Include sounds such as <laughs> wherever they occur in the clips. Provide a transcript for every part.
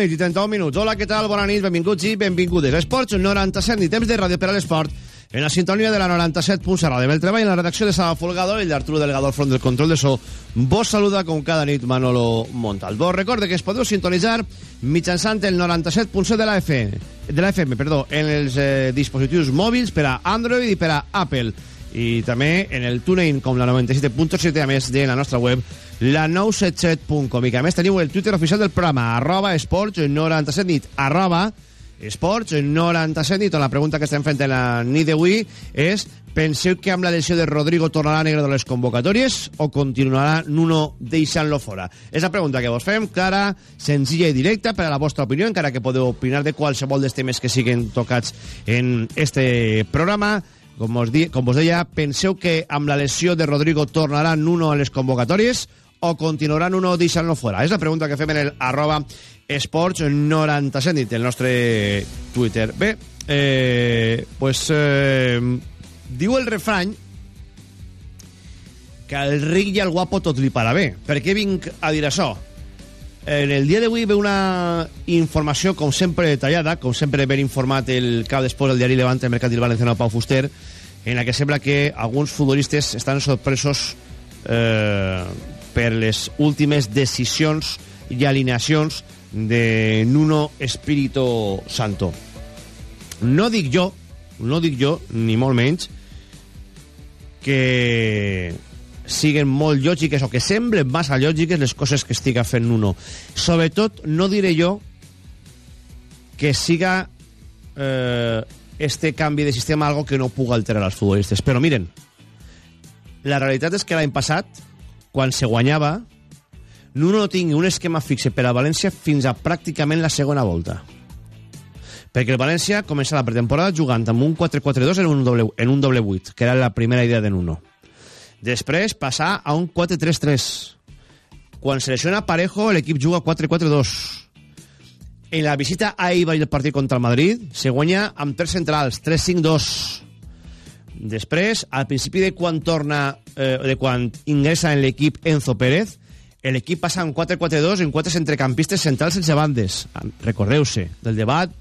nit i 31 minuts. Hola, què tal? Bona nit, benvinguts i benvingudes. Esports 97 i temps de ràdio per a l'esport en la sintonia de la 97.7 de Beltreba i en la redacció de Sala Folgado i d'Arturo Delgado al front del control de so. Vos saluda com cada nit Manolo Montalbó. Recorde que es podeu sintonitzar mitjançant el 97.7 de la FM, de la FM perdó, en els eh, dispositius mòbils per a Android i per a Apple i també en el TuneIn com la 97.7 a més de la nostra web la 977.com i que a més teniu el Twitter oficial del programa arroba esports 97 nit arroba esports 97 nit on la pregunta que estem fent en la nit d'avui és penseu que amb la lesió de Rodrigo tornarà negre de les convocatòries o continuarà Nuno deixant-lo fora? És la pregunta que vos fem, clara, senzilla i directa per a la vostra opinió, encara que podeu opinar de qualsevol dels temes que siguen tocats en este programa com vos, di, com vos deia, penseu que amb la lesió de Rodrigo tornarà Nuno a les convocatòries o continuarà Nuno deixant-lo fora? És la pregunta que fem en el arroba esports 97 dit el nostre Twitter. Bé, eh, pues eh, diu el refrany que al ric i al guapo tot li para bé. Per què vinc a dir això? En el dia d'avui ve una informació, com sempre, detallada, com sempre ben informat el cap d'esport del diari Levante, el Mercantil Valenciano, Pau Fuster, en la que sembla que alguns futbolistes estan sorpresos eh, per les últimes decisions i alineacions de Nuno Espíritu Santo. No dic jo, no dic jo, ni molt menys, que siguen molt lògiques o que semblen massa lògiques les coses que estiga fent Nuno. Sobretot, no diré jo que siga eh, este canvi de sistema algo que no puga alterar als futbolistes. Però miren, la realitat és que l'any passat, quan se guanyava, Nuno no tingui un esquema fixe per a València fins a pràcticament la segona volta. Perquè el València comença la pretemporada jugant amb un 4-4-2 en un doble, en un doble 8, que era la primera idea de Nuno. Després passar a un 4-3-3. Quan selecciona Parejo, l'equip juga 4-4-2. En la visita a Eibar i el partit contra el Madrid, se guanya amb tres centrals, 3-5-2. Després, al principi de quan torna, eh, de quan ingressa en l'equip Enzo Pérez, l'equip passa en 4-4-2 en quatre centrecampistes centrals sense bandes. Recordeu-se del debat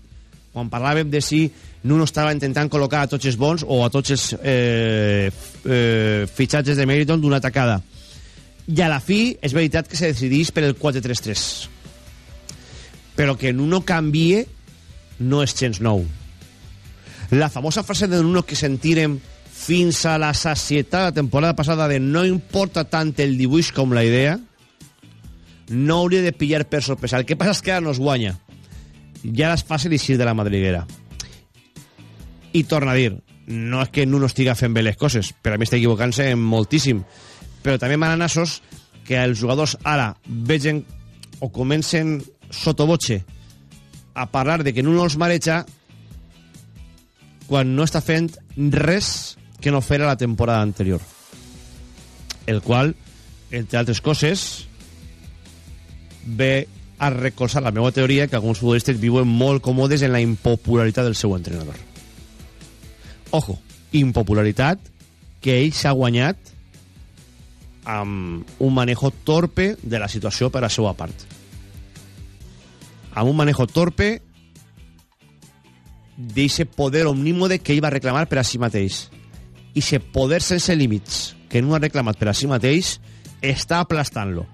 quan parlàvem de si Nuno estava intentant col·locar a tots els bons o a tots els eh, eh, fitxatges de Meriton d'una atacada. I a la fi, és veritat que se decidís per el 4-3-3. Però que Nuno canvie no és gens nou. La famosa frase de Nuno que sentirem fins a la sacietat la temporada passada de no importa tant el dibuix com la idea, no hauria de pillar per sorpresa. El que passa és que ara no es guanya. Ja és fàcil de la madriguera. I torna a dir, no és que Nuno estiga fent bé les coses, per a mi està equivocant-se moltíssim, però també mananassos que els jugadors ara vegen o comencen sotobotxe a parlar de que Nuno els mareja quan no està fent res que no fera la temporada anterior. El qual, entre altres coses, ve a recolzar la meva teoria que alguns futbolistes viuen molt còmodes en la impopularitat del seu entrenador. Ojo, impopularitat que ell s'ha guanyat amb un manejo torpe de la situació per a seva part. Amb un manejo torpe d'eixe poder omnímode que ell va reclamar per a si mateix. I ese poder sense límits que no ha reclamat per a si mateix està aplastant-lo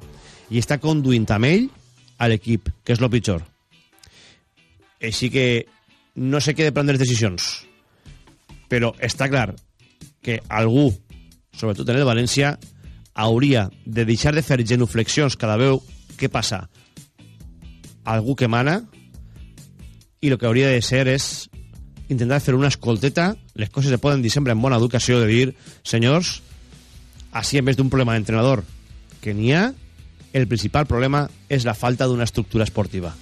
i està conduint amb ell a l'equip, que és lo pitjor. Així que no sé què de prendre decisions, però està clar que algú, sobretot en el València, hauria de deixar de fer genuflexions cada veu que passa. Algú que mana i el que hauria de ser és intentar fer una escolteta, les coses se poden dir sempre en bona educació, de dir, senyors, així en vez d'un problema d'entrenador que n'hi ha, el principal problema és la falta d'una estructura esportiva.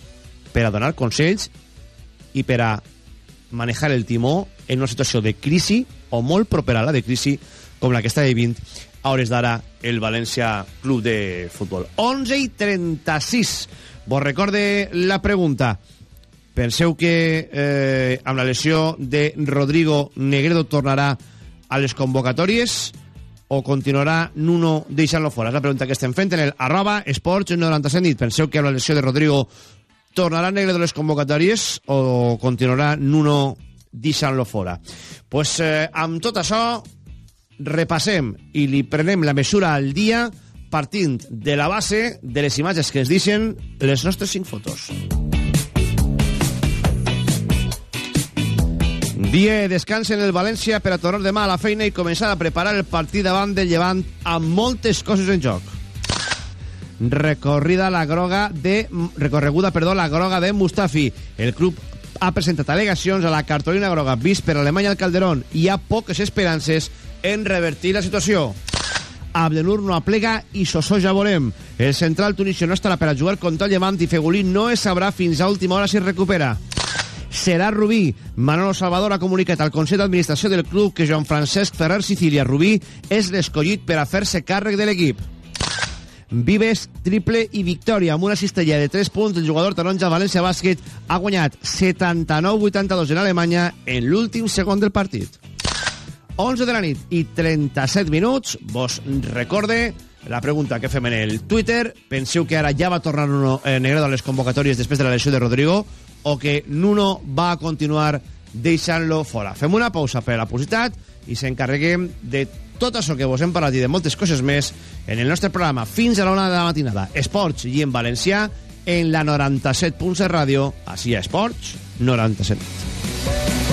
Per a donar consells i per a manejar el timó en una situació de crisi o molt propera a la de crisi com la que està vivint a hores d'ara el València Club de Futbol. 11 i 36. Vos recorde la pregunta. Penseu que eh, amb la lesió de Rodrigo Negredo tornarà a les convocatòries o continuarà Nuno deixant-lo fora? És la pregunta que estem fent en el arroba esports 97 nit. Penseu que amb la lesió de Rodrigo tornarà Negredo a les convocatòries o continuarà Nuno deixant-lo fora? pues, eh, amb tot això repassem i li prenem la mesura al dia partint de la base de les imatges que es deixen les nostres cinc fotos. Dia de descans en el València per a tornar demà a la feina i començar a preparar el partit davant del Llevant amb moltes coses en joc. Recorrida la groga de recorreguda, perdó, la groga de Mustafi. El club ha presentat al·legacions a la cartolina groga vist per Alemanya al Calderón i hi ha poques esperances en revertir la situació. Abdenur no aplega i Sossó ja veurem. El central tunisio no estarà per a jugar contra el Llevant i Fegulí no es sabrà fins a última hora si es recupera. Serà Rubí. Manolo Salvador ha comunicat al Consell d'Administració del club que Joan Francesc Ferrer Sicilia Rubí és l'escollit per a fer-se càrrec de l'equip. Vives, triple i victòria amb una cistella de 3 punts. El jugador taronja València Bàsquet ha guanyat 79-82 en Alemanya en l'últim segon del partit. 11 de la nit i 37 minuts. Vos recorde la pregunta que fem en el Twitter. Penseu que ara ja va tornar Nuno eh, Negredo a les convocatòries després de la lesió de Rodrigo o que Nuno va continuar deixant-lo fora. Fem una pausa per la publicitat i s'encarreguem de tot això que vos hem parlat i de moltes coses més en el nostre programa fins a l'una de la matinada. Esports i en valencià en la 97.7 ràdio. Així a Esports 97.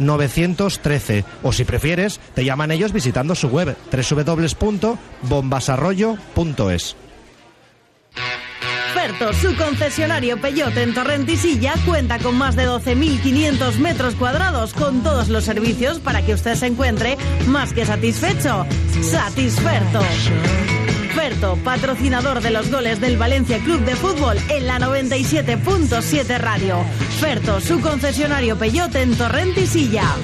913 o si prefieres te llaman ellos visitando su web www.bombasarroyo.es Ferto, su concesionario Peyote en Torrentisilla, cuenta con más de 12.500 metros cuadrados con todos los servicios para que usted se encuentre más que satisfecho. Satisferto. Ferto, patrocinador de los goles del Valencia Club de Fútbol en la 97.7 Radio. Ferto, su concesionario Peyote en Torrentisilla.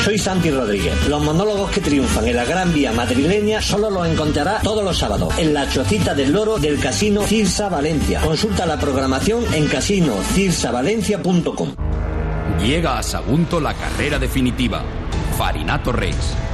Soy Santi Rodríguez. Los monólogos que triunfan en la Gran Vía madrileña solo los encontrará todos los sábados en la Chocita del Loro del Casino Cirsa Valencia. Consulta la programación en casinocirsavalencia.com. Llega a Sagunto la carrera definitiva. Farinato Race.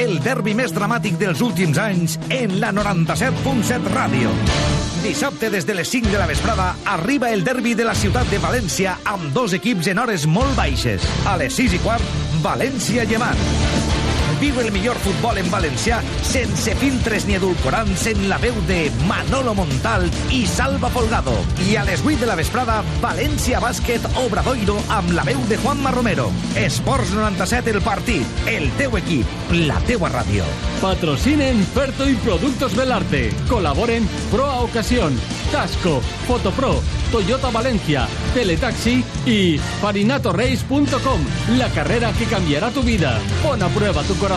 el derbi més dramàtic dels últims anys en la 97.7 Ràdio. Dissabte, des de les 5 de la vesprada, arriba el derbi de la ciutat de València amb dos equips en hores molt baixes. A les 6 i quart, València-Llevant. Viu el millor futbol en valencià sense filtres ni edulcorants en la veu de Manolo Montal i Salva Folgado. I a les 8 de la vesprada, València Bàsquet Obradoiro amb la veu de Juanma Romero. Esports 97 el partit, el teu equip, la teua ràdio. Patrocinen Ferto y Productos Belarte. Colaboren Pro a Ocasión, Tasco, Fotopro, Toyota Valencia, Teletaxi y farinatorace.com. La carrera que cambiará tu vida. Pon a prueba tu corazón.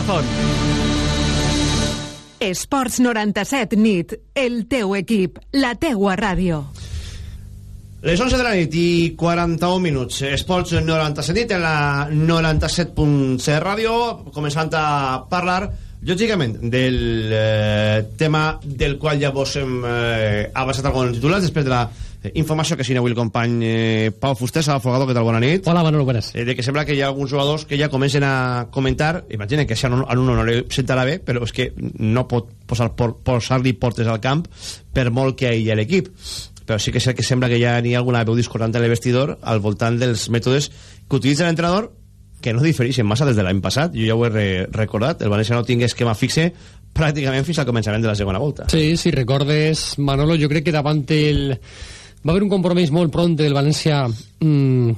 Esports 97 nit, el teu equip, la teua ràdio. Les 11 de la nit i 41 minuts. Esports 97 nit en la 97.7 ràdio, començant a parlar, lògicament, del eh, tema del qual ja vos hem eh, avançat alguns titulars després de la informació que signa avui el company eh, Pau Fuster, Sala Folgado, què tal? Bona nit. Hola, Manolo, buenas. Eh, de que sembla que hi ha alguns jugadors que ja comencen a comentar, imaginen que si a un, a uno no li sentarà bé, però és que no pot posar por, posar-li portes al camp per molt que aïlli l'equip però sí que és que sembla que ja n'hi ha alguna veu discordant en el vestidor al voltant dels mètodes que utilitza l'entrenador que no difereixen massa des de l'any passat jo ja ho he re recordat, el València no tingués esquema fixe pràcticament fins al començament de la segona volta Sí, si recordes, Manolo, jo crec que davant el... va haver un compromís molt pront del València mmm,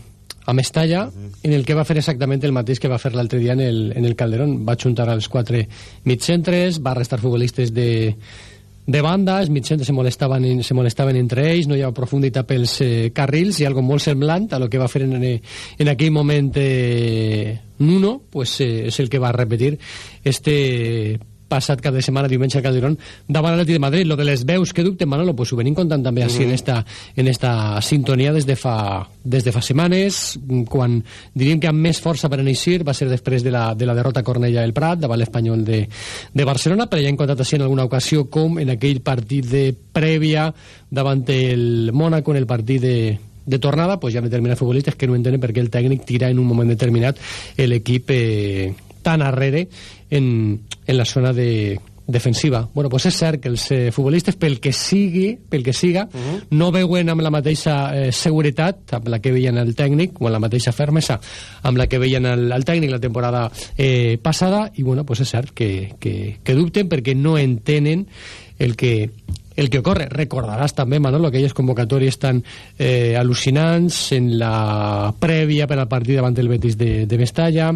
a Mestalla, en el que va fer exactament el mateix que va fer l'altre dia en el, en el Calderón. Va juntar als quatre mitcentres, va restar futbolistes de, de banda, els mitjans se molestaven, se molestaven entre ells, no hi ha profunditat pels eh, carrils, i algo molt semblant a lo que va fer en, en aquell moment eh, Nuno, pues, eh, és el que va repetir este passat cap de setmana, diumenge a Calderón, davant l'Atleti de Madrid. Lo de les veus que dubten, Manolo, pues ho venim contant també així mm. en, esta, en esta sintonia des de, fa, des de fa setmanes, quan diríem que amb més força per iniciar va ser després de la, de la derrota Cornella del Prat davant l'Espanyol de, de Barcelona, però ja hem contat així en alguna ocasió com en aquell partit de prèvia davant el Mónaco, en el partit de, de tornada, pues hi ha determinats futbolistes que no entenen per què el tècnic tira en un moment determinat l'equip eh, tan arrere en, en la zona de, defensiva. Bueno, pues és cert que els eh, futbolistes, pel que sigui, pel que siga, uh -huh. no veuen amb la mateixa eh, seguretat amb la que veien el tècnic, o amb la mateixa fermesa amb la que veien el, el tècnic la temporada eh, passada, i bueno, pues és cert que, que, que dubten perquè no entenen el que el que ocorre. Recordaràs també, Manolo, aquelles convocatòries tan eh, al·lucinants en la prèvia per al partit davant del Betis de, de Mestalla,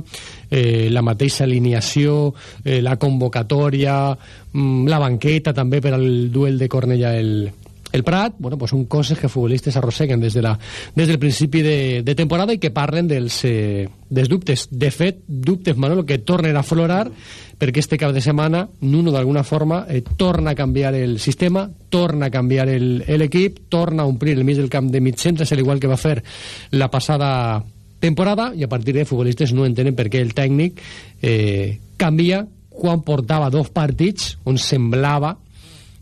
eh, la mateixa alineació, eh, la convocatòria, mm, la banqueta també per al duel de Cornellà el, el Prat, bueno, pues són coses que futbolistes arrosseguen des, de la, des del principi de, de temporada i que parlen dels, eh, dels dubtes. De fet, dubtes, Manolo, que tornen a florar perquè este cap de setmana Nuno d'alguna forma eh, torna a canviar el sistema, torna a canviar l'equip, torna a omplir el mig del camp de mitjans, al igual que va fer la passada temporada, i a partir de futbolistes no entenen per què el tècnic eh, canvia quan portava dos partits on semblava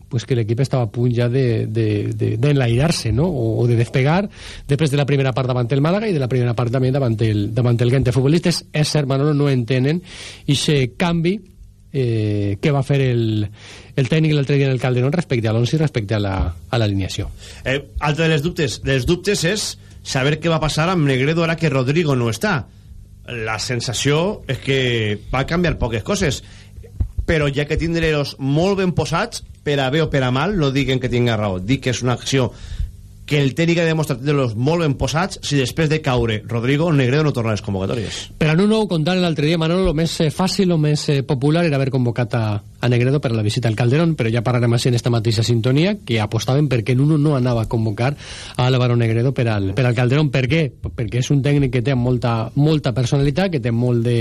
pues que l'equip estava a punt ja d'enlairar-se, de, de, de no? O, o de despegar després de la primera part davant el Màlaga i de la primera part també davant el, davant el Gente. Futbolistes, és cert, Manolo, no entenen i canvi eh, que va fer el, el tècnic l'altre dia en el Calderón respecte a l'11 i respecte a l'alineació. La, eh, altre de les dubtes, dels dubtes és saber què va passar amb Negredo ara que Rodrigo no està. La sensació és que va canviar poques coses però ja que tindre-los molt ben posats per a bé mal, no diguen que tinga raó dic que és una acció que el tècnic ha demostrat de los molt ben posats si després de caure Rodrigo Negredo no torna a les convocatòries. Per a Nuno, contant l'altre dia, Manolo, el més eh, fàcil, o més eh, popular era haver convocat a, a Negredo per a la visita al Calderón, però ja parlarem així en esta mateixa sintonia, que apostaven perquè Nuno no anava a convocar a Álvaro Negredo per al, per al Calderón. Per què? Perquè és un tècnic que té molta, molta personalitat, que té molt de,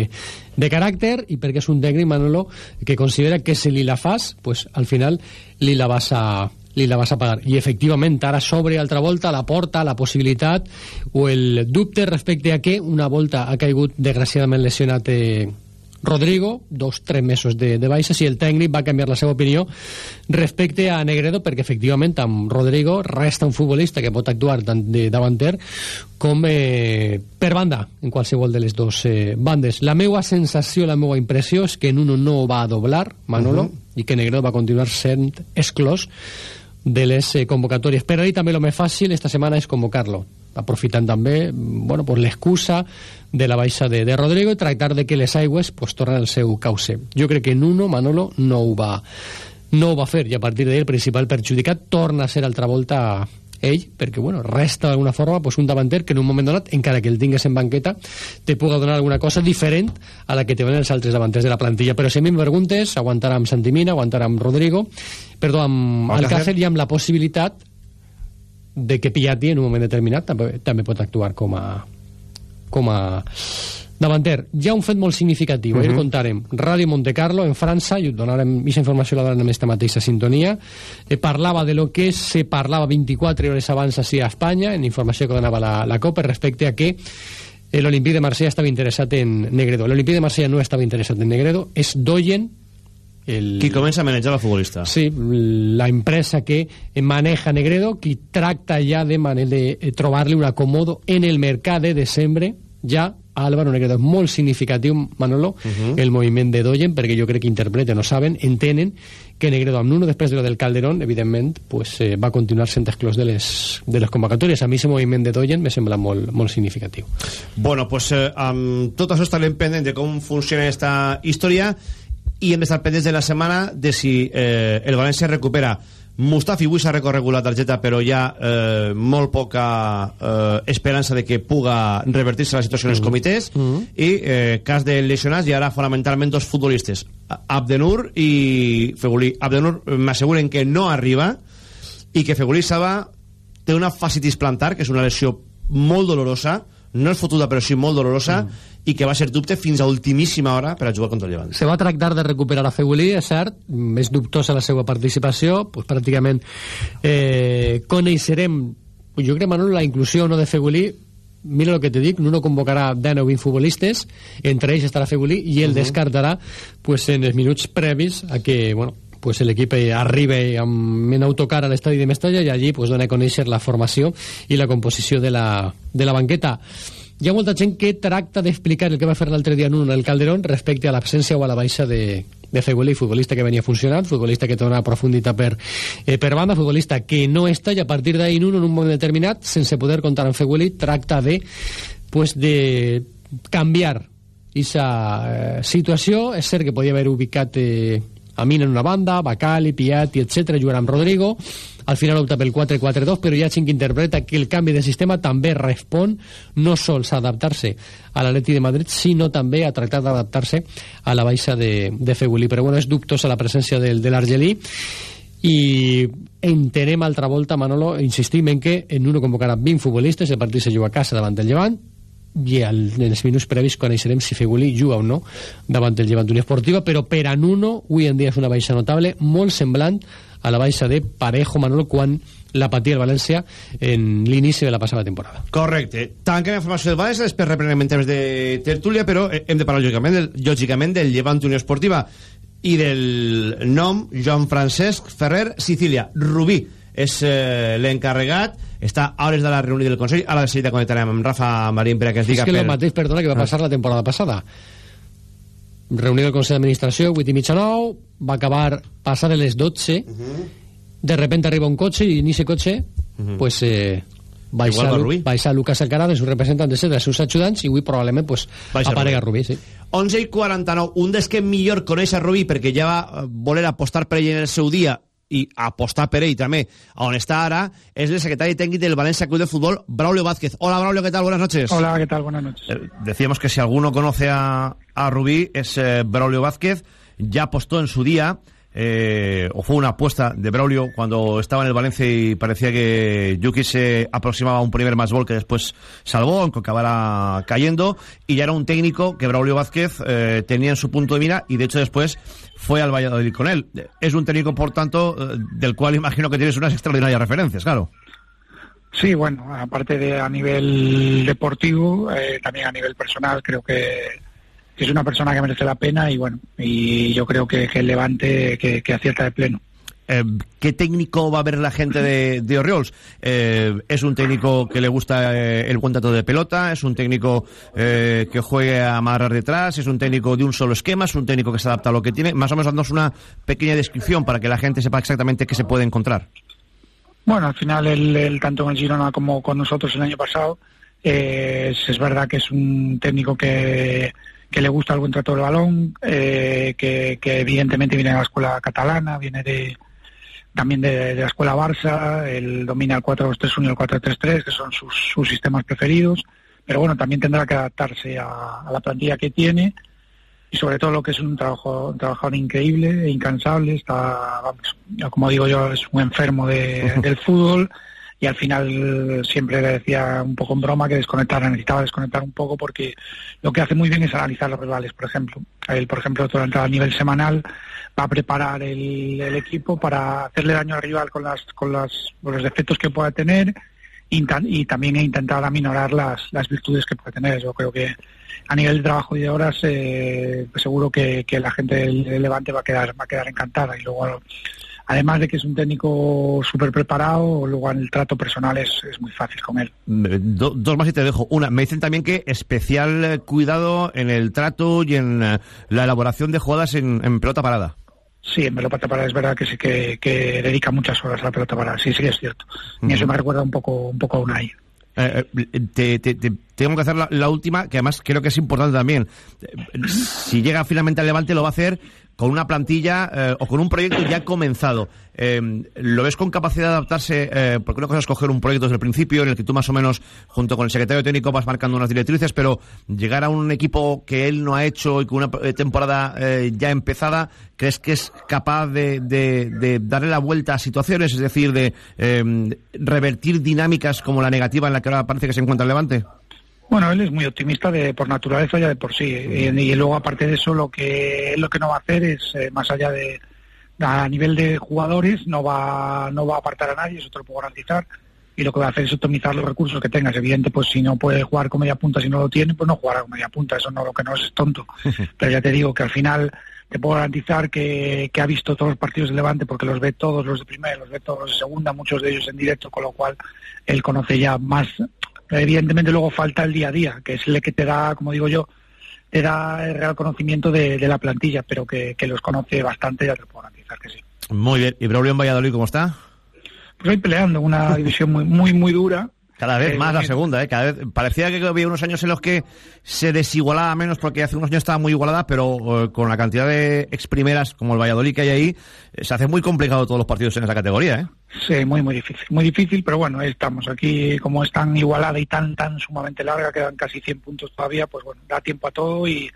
de caràcter, i perquè és un tècnic, Manolo, que considera que si li la fas, pues, al final li la vas a li la vas a pagar. I efectivament, ara s'obre altra volta la porta, la possibilitat o el dubte respecte a que una volta ha caigut desgraciadament lesionat eh, Rodrigo, dos, tres mesos de, de baixa, si el tècnic va canviar la seva opinió respecte a Negredo, perquè efectivament amb Rodrigo resta un futbolista que pot actuar tant de davanter com eh, per banda, en qualsevol de les dues eh, bandes. La meva sensació, la meva impressió és que Nuno no va a doblar, Manolo, uh -huh. i que Negredo va continuar sent exclòs de les eh, convocatòries. Però ahí també el més esta setmana és convocar-lo, aprofitant també bueno, pues l'excusa de la baixa de, de Rodrigo i tractar de que les aigües pues, tornen al seu cauce. Jo crec que Nuno, Manolo, no va, no ho va fer i a partir d'ahir el principal perjudicat torna a ser altra volta ell, perquè bueno, resta d'alguna forma pues, un davanter que en un moment donat, encara que el tingues en banqueta, te puga donar alguna cosa diferent a la que te donen els altres davanters de la plantilla. Però si a mi em preguntes, aguantar amb Santimina, aguantar amb Rodrigo, perdó, amb Alcácer i amb la possibilitat de que Piatti en un moment determinat també, també pot actuar com a com a davanter. Hi ha un fet molt significatiu, uh -huh. ahir contarem. Ràdio Monte Carlo, en França, i donarem aquesta informació la donarem en aquesta mateixa sintonia, eh, parlava de lo que se parlava 24 hores abans així a Espanya, en informació que donava la, la COPE, respecte a que l'Olimpí de Marsella estava interessat en Negredo. L'Olimpí de Marsella no estava interessat en Negredo, és Doyen, el... Qui comença a manejar el futbolista. Sí, la empresa que maneja Negredo, qui tracta ja de, de eh, trobar-li un acomodo en el mercat de desembre, ja Álvaro Negredo. És molt significatiu, Manolo, uh -huh. el moviment de Doyen, perquè jo crec que interpreten, no saben, entenen que Negredo amb Nuno, després de lo del Calderón, evidentment, pues, eh, va continuar sent exclòs de les, de les convocatòries. A mi aquest moviment de Doyen me sembla molt, molt significatiu. Bueno, pues eh, amb tot això estarem pendent de com funciona esta història i hem d'estar pendents de la setmana de si eh, el València recupera Mustafi avui s'ha recorregut la targeta però hi ha eh, molt poca eh, esperança de que puga revertir-se la situació en els mm. comitès mm -hmm. i eh, cas de lesionats hi haurà fonamentalment dos futbolistes Abdenur i Fegulí Abdenur m'asseguren que no arriba i que Fegulí Saba té una fascitis plantar que és una lesió molt dolorosa no és fotuda però sí molt dolorosa mm. i que va ser dubte fins a ultimíssima hora per a jugar contra el Llevant. Se va tractar de recuperar a Feulí, és cert, més dubtosa la seva participació, pues, pràcticament eh, coneixerem, jo crec, Manolo, la inclusió no de Feulí mira el que te dic, no convocarà 10 o 20 futbolistes, entre ells estarà Feulí i ell uh -huh. descartarà pues, en els minuts previs a que, bueno, pues l'equip arriba amb, en autocar a l'estadi de Mestalla i allí pues, dona a conèixer la formació i la composició de la, de la banqueta. Hi ha molta gent que tracta d'explicar el que va fer l'altre dia en un el Calderón respecte a l'absència o a la baixa de, de Fegulí, futbolista que venia funcionant, futbolista que té una profunditat per, eh, per banda, futbolista que no està i a partir d'ahir en un, en un moment determinat, sense poder comptar amb Fegulí, tracta de, pues, de canviar aquesta eh, situació. És cert que podia haver ubicat eh, Amin en una banda, Bacali, Piatti, etc. jugant amb Rodrigo. Al final opta pel 4-4-2, però gent que interpreta que el canvi de sistema també respon no sols a adaptar-se a l'Atleti de Madrid, sinó també a tractar d'adaptar-se a la baixa de, de Fegulí. Però bueno, és dubtosa la presència del, de l'Argelí i entenem altra volta, Manolo, insistim en que en uno convocarà 20 futbolistes, el partit se juga a casa davant del Llevant, i al, en els minuts previs coneixerem si Feguli juga o no davant del Llevant Unió Esportiva, però per a Nuno avui en dia és una baixa notable, molt semblant a la baixa de Parejo Manolo quan la patia el València en l'inici de la passada temporada. Correcte. Tanquem la formació del València, després reprenem en temps de tertúlia, però hem de parlar lògicament del, lògicament del Llevant Unió Esportiva i del nom Joan Francesc Ferrer Sicília, Rubí és eh, l'encarregat està a hores de la reunió del Consell ara de seguida connectarem amb Rafa Marín per a que ens diga és que per... el mateix, perdona, que va ah. passar la temporada passada reunió del Consell d'Administració 8 i mitja 9 va acabar passar a les 12 uh -huh. de repente arriba un cotxe i en aquest cotxe uh -huh. pues eh, baixa, Lu, baixa Lucas Alcaraz, els representants dels seus ajudants i avui probablement pues, aparega Rubí, sí. 11 i 49, un dels que millor coneix a Rubí perquè ja va voler apostar per ell en el seu dia i apostar per ell també on està ara és el secretario técnico del Valencia Club de Fútbol Braulio Vázquez hola Braulio ¿qué tal? buenas noches hola ¿qué tal? buenas noches eh, decíamos que si alguno conoce a, a Rubí es eh, Braulio Vázquez ya apostó en su día eh, o fue una apuesta de Braulio cuando estaba en el Valencia y parecía que Yuki se aproximaba a un primer más gol que después salvó, aunque acabara cayendo, y ya era un técnico que Braulio Vázquez eh, tenía en su punto de mira y de hecho después fue al Valladolid con él. Es un técnico, por tanto, eh, del cual imagino que tienes unas extraordinarias referencias, claro. Sí, bueno, aparte de a nivel deportivo, eh, también a nivel personal, creo que es una persona que merece la pena y bueno, y yo creo que, que el Levante que, que acierta de pleno. Eh, ¿Qué técnico va a ver la gente de, de Oriols? Eh, ¿Es un técnico que le gusta eh, el buen trato de pelota? ¿Es un técnico eh, que juegue a amarrar detrás? ¿Es un técnico de un solo esquema? ¿Es un técnico que se adapta a lo que tiene? Más o menos dándonos una pequeña descripción para que la gente sepa exactamente qué se puede encontrar. Bueno, al final, él, tanto el Girona como con nosotros el año pasado, eh, es, es verdad que es un técnico que, que le gusta el buen trato del balón, eh, que, que, evidentemente viene de la escuela catalana, viene de también de, de la escuela Barça, él domina el 4-2-3-1 y el 4-3-3, que son sus, sus sistemas preferidos, pero bueno, también tendrá que adaptarse a, a la plantilla que tiene y sobre todo lo que es un trabajo un trabajador increíble e incansable está vamos como digo yo es un enfermo de, <laughs> del fútbol y al final siempre le decía un poco en broma que desconectara necesitaba desconectar un poco porque lo que hace muy bien es analizar los rivales por ejemplo él por ejemplo durante a nivel semanal va a preparar el, equipo para hacerle daño al rival con las con las con los defectos que pueda tener y también he intentado aminorar las, las virtudes que puede tener. Yo creo que a nivel de trabajo y de horas eh, seguro que, que, la gente del, Levante va a quedar va a quedar encantada y luego además de que es un técnico súper preparado luego en el trato personal es, es muy fácil con él Do, dos más y te dejo una me dicen también que especial cuidado en el trato y en la elaboración de jugadas en, en pelota parada Sí, en pelota parada es verdad que sí que, que, dedica muchas horas a la pelota parada, sí, sí es cierto. Y eso me recuerda un poco, un poco a Unai. Eh, te, te, te, tengo que hacer la, la, última, que además creo que es importante también. Si llega finalmente al Levante, lo va a hacer con una plantilla eh, o con un proyecto ya comenzado. Eh, ¿Lo ves con capacidad de adaptarse? Eh, porque una cosa es coger un proyecto desde el principio en el que tú más o menos, junto con el secretario técnico, vas marcando unas directrices, pero llegar a un equipo que él no ha hecho y con una eh, temporada ya empezada, ¿crees que es capaz de, de, darle la vuelta a situaciones? Es decir, de eh, revertir dinámicas como la negativa en la que ahora parece que se encuentra el Levante? Bueno, él es muy optimista de por naturaleza ya de por sí y, y luego aparte de eso lo que lo que no va a hacer es eh, más allá de a nivel de jugadores no va no va a apartar a nadie, eso te lo puedo garantizar y lo que va a hacer es optimizar los recursos que tengas. Evidente, pues si no puede jugar con media punta, si no lo tiene, pues no jugará con media punta. Eso no lo que no es, es tonto. <laughs> Pero ya te digo que al final te puedo garantizar que, que ha visto todos los partidos de Levante porque los ve todos los de primera, los ve todos los de segunda, muchos de ellos en directo, con lo cual él conoce ya más evidentemente luego falta el día a día, que es el que te da, como digo yo, te da el real conocimiento de, de la plantilla, pero que, que, los conoce bastante, ya te puedo garantizar que sí. Muy bien. ¿Y Braulio en Valladolid cómo está? Pues ahí peleando, una división muy, muy, muy dura. Cada vez eh, más la segunda, ¿eh? Cada vez, parecía que había unos años en los que se desigualaba menos porque hace unos años estaba muy igualada, pero eh, con la cantidad de ex primeras como el Valladolid que hay ahí, eh, se hace muy complicado todos los partidos en esa categoría, ¿eh? Sí, muy, muy difícil. Muy difícil, pero bueno, estamos. Aquí, como es tan igualada y tan, tan sumamente larga, quedan casi 100 puntos todavía, pues bueno, da tiempo a todo y,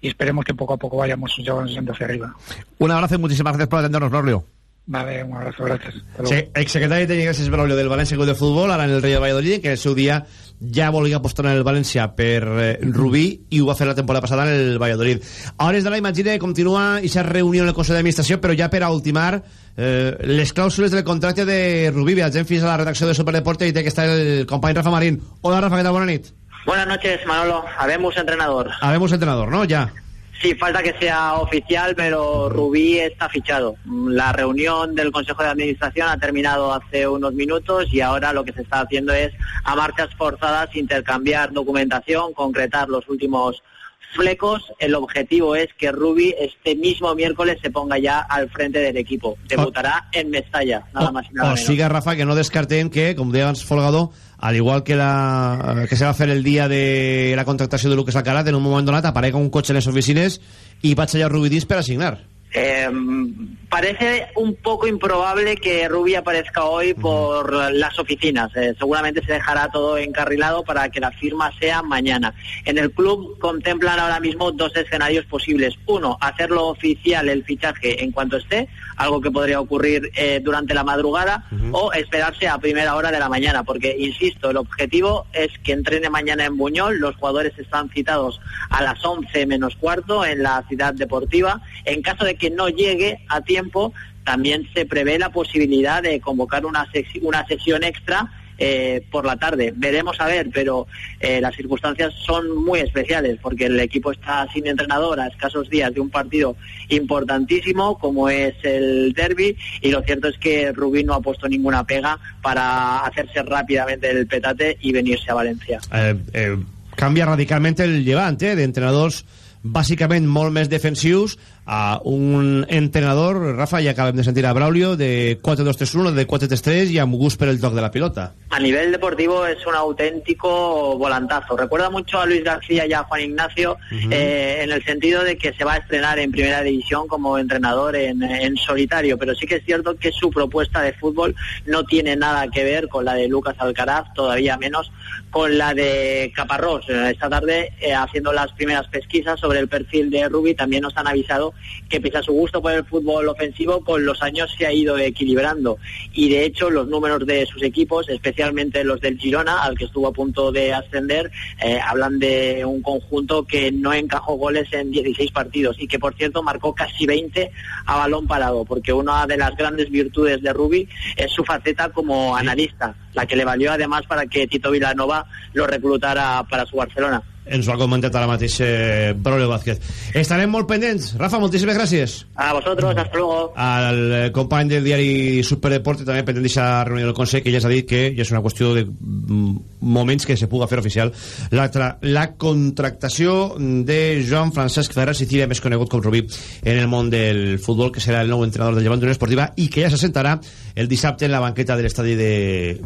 y esperemos que poco a poco vayamos llevando hacia arriba. Un abrazo y muchísimas gracias por atendernos, Braulio. Vale, un abrazo, gràcies. Sí, exsecretari de Tècniques és Braulio del València Club de Futbol, ara en el Rei de Valladolid, que en el seu dia ja volia apostar en el València per eh, Rubí i ho va fer la temporada passada en el Valladolid. A hores de la imagine continua i s'ha reunió en el Consell d'Administració, però ja per a ultimar eh, les clàusules del contracte de Rubí. Viatgem fins a la redacció de Superdeporte i té que estar el company Rafa Marín. Hola, Rafa, què tal? Bona nit. Buenas noches, Manolo. Habemos entrenador. Habemos entrenador, ¿no? Ya. Sí, falta que sea oficial, pero Rubí está fichado. La reunión del Consejo de Administración ha terminado hace unos minutos y ahora lo que se está haciendo es, a marchas forzadas, intercambiar documentación, concretar los últimos flecos. El objetivo es que Rubí este mismo miércoles se ponga ya al frente del equipo. Debutará oh. en Mestalla, nada oh, más y nada o menos. siga, Rafa, que no descarten que, como deia abans Folgado, al igual que la que se va a fer el dia de la contractació de Lucas Alcaraz, en un moment donat aparega un cotxe en les oficines i vaig allà a per assignar. Eh, parece un poco improbable que Rubi aparezca hoy por las oficinas. Eh, seguramente se dejará todo encarrilado para que la firma sea mañana. En el club contemplan ahora mismo dos escenarios posibles. Uno, hacerlo oficial el fichaje en cuanto esté, algo que podría ocurrir eh, durante la madrugada, o esperarse a primera hora de la mañana, porque, insisto, el objetivo es que entrene mañana en Buñol. Los jugadores están citados a las 11 menos cuarto en la ciudad deportiva. En caso de que no llegue a tiempo, también se prevé la posibilidad de convocar una, una sesión extra eh, por la tarde. Veremos a ver, pero eh, las circunstancias son muy especiales porque el equipo está sin entrenador a escasos días de un partido importantísimo como es el derby y lo cierto es que Rubí no ha puesto ninguna pega para hacerse rápidamente el petate y venirse a Valencia. eh, eh, canvia radicalment el llevant, eh, d'entrenadors bàsicament molt més a un entrenador, Rafa, ja acabem de sentir a Braulio, de 4-2-3-1, de 4-3-3 i amb gust per el toc de la pilota. A nivel deportivo es un auténtico volantazo. Recuerda mucho a Luis García y a Juan Ignacio eh, en el sentido de que se va a estrenar en primera división como entrenador en, en solitario, pero sí que es cierto que su propuesta de fútbol no tiene nada que ver con la de Lucas Alcaraz, todavía menos con la de Caparrós. Esta tarde, eh, haciendo las primeras pesquisas sobre el perfil de Rubi, también nos han avisado que pese a su gusto por el fútbol ofensivo, con los años se ha ido equilibrando. Y de hecho, los números de sus equipos, especialmente los del Girona, al que estuvo a punto de ascender, eh, hablan de un conjunto que no encajó goles en 16 partidos y que, por cierto, marcó casi 20 a balón parado, porque una de las grandes virtudes de Rubi es su faceta como analista, la que le valió además para que Tito Vilanova lo reclutara para su Barcelona. Ens ho ha comentat ara mateix eh, Braulio Vázquez. Estarem molt pendents. Rafa, moltíssimes gràcies. A vosotros, hasta luego. Al company del diari Superdeporte també pendent d'aquesta reunió del Consell que ja s'ha dit que ja és una qüestió de mm, moments que se puga fer oficial la, la contractació de Joan Francesc Ferrer Sicilia, més conegut com Rubí en el món del futbol, que serà el nou entrenador del Llevant d'Unió Esportiva i que ja se sentarà el dissabte en la banqueta de l'estadi de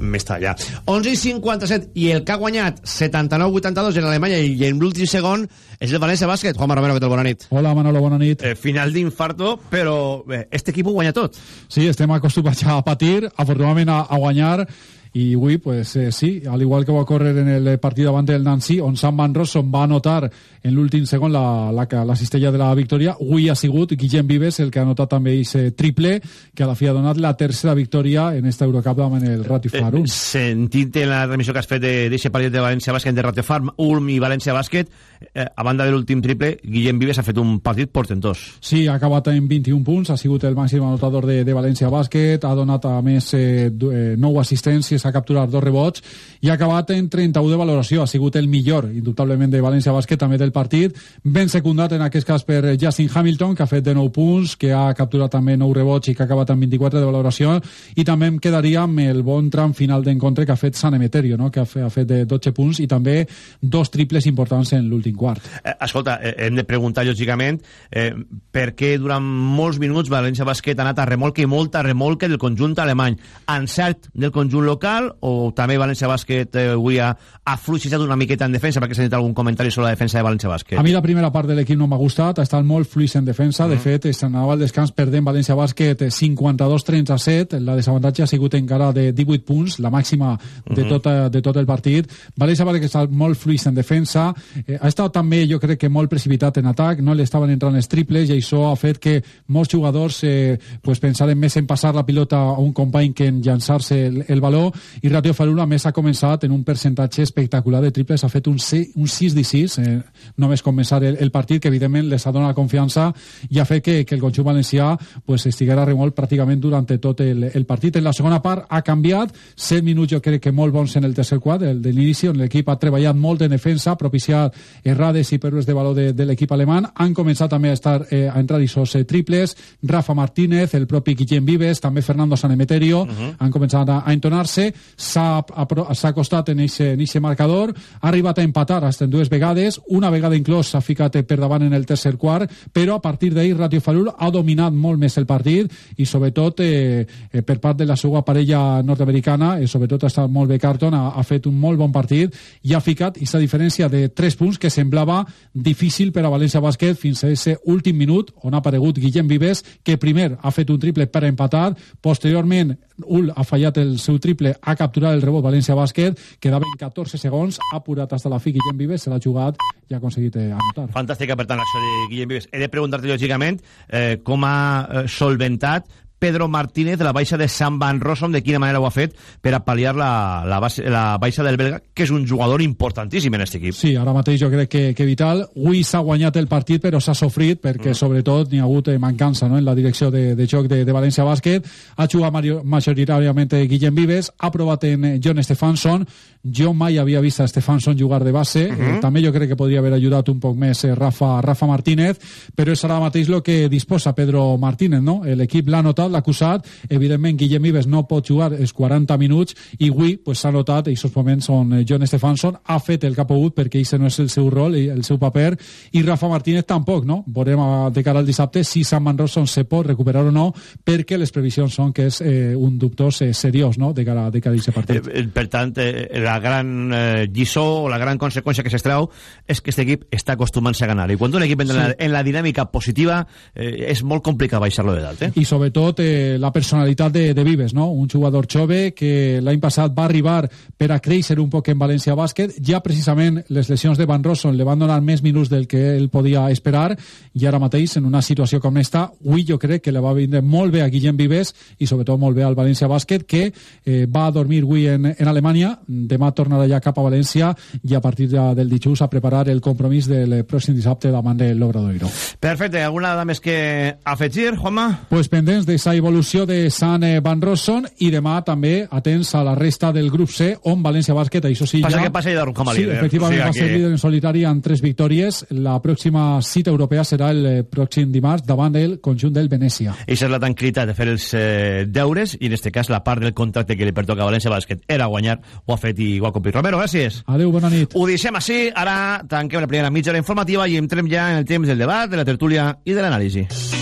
Mestalla. 11 i 57 i el que ha guanyat 79-82 en Alemanya i en l'últim segon és el València Bàsquet. Juanma Romero, què tal? Bona nit. Hola, Manolo, bona nit. Eh, final d'infarto, però eh, este equip ho guanya tot. Sí, estem acostumats a patir, afortunadament a, a guanyar, i avui, pues, eh, sí, al igual que va córrer en el partit davant del Nancy, on Sam Van Rossum va anotar en l'últim segon la, la, la cistella de la victòria, avui ha sigut Guillem Vives el que ha anotat també aquest triple, que a la fi ha donat la tercera victòria en esta Eurocup davant el Rati Farun. Eh, sentint en la remissió que has fet d'aquest partit de València Bàsquet de Ratefarm, Ulm i València Bàsquet, eh, a banda de l'últim triple, Guillem Vives ha fet un partit portentós. Sí, ha acabat en 21 punts, ha sigut el màxim anotador de, de València Bàsquet, ha donat a més eh, du- eh, 9 assistències, ha capturat dos rebots i ha acabat en 31 de valoració, ha sigut el millor, indubtablement, de València Bàsquet, també del partit, ben secundat en aquest cas per Justin Hamilton, que ha fet de 9 punts, que ha capturat també 9 rebots i que ha acabat amb 24 de valoració, i també em quedaria amb el bon tram final d'encontre que ha fet San Emeterio, no? que ha fet, ha fet de 12 punts i també dos triples importants en l'últim quart. Eh, escolta, eh, hem de preguntar, lògicament, eh, per què durant molts minuts València Bàsquet ha anat a remolque i molta remolque del conjunt alemany. Encert del conjunt local o també València Bàsquet eh, avui ha, ha fluixejat una miqueta en defensa perquè s'ha dit algun comentari sobre la defensa de València Bàsquet? A mi la primera part de l'equip no m'ha gustat, ha estat molt fluix en defensa, de fet, s'anava al descans perdent València Bàsquet 52-37, la desavantatge ha sigut encara de 18 punts, la màxima de, Mhm. tot, eh, de tot el partit. València Bàsquet ha estat molt fluix en defensa, eh, ha estat també, jo crec que molt precipitat en atac, no li estaven entrant els triples i això ha fet que molts jugadors eh, pues pensaren més en passar la pilota a un company que en llançar-se el, el baló i Ratio Falula més ha començat en un percentatge espectacular de triples, ha fet un, se- un 6 de 6 eh, només començar el, el partit que evidentment les ha donat confiança i ha fet que, que el conjunt valencià pues, estiguera remol pràcticament durant tot el, el partit. En la segona part ha canviat, 7 minuts jo crec que molt bons en el tercer quart, el de l'inici, on l'equip ha treballat molt en defensa, propiciat errades i pèrdues de valor de, de l'equip alemany. Han començat també a, estar, eh, a entrar aquests eh, triples, Rafa Martínez, el propi Guillem Vives, també Fernando Sanemeterio, han començat a, a entonar-se s'ha acostat en aquest marcador, ha arribat a empatar hasta en dues vegades, una vegada inclòs s'ha ficat per davant en el tercer quart, però a partir d'ahir Radio Falul ha dominat molt més el partit i sobretot eh, eh, per part de la seva parella nord-americana, eh, sobretot ha estat molt bé Carton, ha, ha fet un molt bon partit i ha ficat aquesta diferència de 3 punts que semblava difícil per a València Bàsquet fins a aquest últim minut on ha aparegut Guillem Vives, que primer ha fet un triple per empatar, posteriorment Ul ha fallat el seu triple, ha capturat el rebot València Bàsquet, quedaven 14 segons, ha apurat hasta la fi Guillem Vives, se l'ha jugat i ha aconseguit eh, anotar. Fantàstica, per tant, l'acció de Guillem Vives. He de preguntar-te, lògicament, eh, com ha eh, solventat Pedro Martínez la baixa de Sam Van Rossum, de quina manera ho ha fet per a pal·liar la, la, base, la baixa del belga, que és un jugador importantíssim en aquest equip. Sí, ara mateix jo crec que, que Vital avui s'ha guanyat el partit però s'ha sofrit perquè mm. sobretot n'hi ha hagut eh, mancança no? en la direcció de, de joc de, de València Bàsquet ha jugat majoritàriament Guillem Vives ha provat en eh, John Stefansson jo mai havia vist a Stefansson jugar de base Mhm. eh, també jo crec que podria haver ajudat un poc més eh, Rafa, Rafa Martínez però és ara mateix el que disposa Pedro Martínez no? l'equip l'ha notat, l'ha acusat evidentment Guillem Vives no pot jugar els 40 minuts i avui pues, s'ha notat i aquests moments on eh, John Stefansson ha fet el que ha pogut perquè aquest no és el seu rol i el seu paper i Rafa Martínez tampoc no? veurem a- de cara al dissabte si Sam Van Rosson se pot recuperar o no perquè les previsions són que és eh, un dubtós eh, seriós no? de cara, de cara a aquest partit Eh, per tant, eh, la gran eh, lliçó o la gran conseqüència que s'extrau és que aquest equip està acostumant-se a ganar. I quan un equip entra en, la, Sí. en la dinàmica positiva eh, és molt complicat baixar-lo de dalt. Eh? i sobretot eh, la personalitat de, de Vives, no? un jugador jove que l'any passat va arribar per a créixer un poc en València Bàsquet, ja precisament les lesions de Van Rosson le van donar més minuts del que ell podia esperar i ara mateix en una situació com esta, avui jo crec que le va vindre molt bé a Guillem Vives i sobretot molt bé al València Bàsquet que eh, va a dormir avui en, en Alemanya, demà tornarà ja cap a València i a partir de, del dijous a preparar el compromís del pròxim dissabte davant de l'Obradoiro. Perfecte. Alguna dada més que afegir, Juanma? pues pendents d'aquesta evolució de Sant Van Rosson i demà també atents a la resta del grup C on València Bàsquet, això sí Passa ja... que passa i com a Sí, líder. efectivament O sigui va ser que- líder en solitari amb tres victòries la pròxima cita europea serà el eh, pròxim dimarts davant del conjunt del Venècia Eixa és la tranquil·litat de fer els eh, deures i en este cas la part del contracte que li pertoca a València Bàsquet era guanyar, ho ha fet i ho ha complit. Romero, gràcies. Adeu, bona nit. Ho deixem així, ara tanquem la primera mitja hora informativa i entrem ja en el temps del debat, de la tertúlia i de l'anàlisi.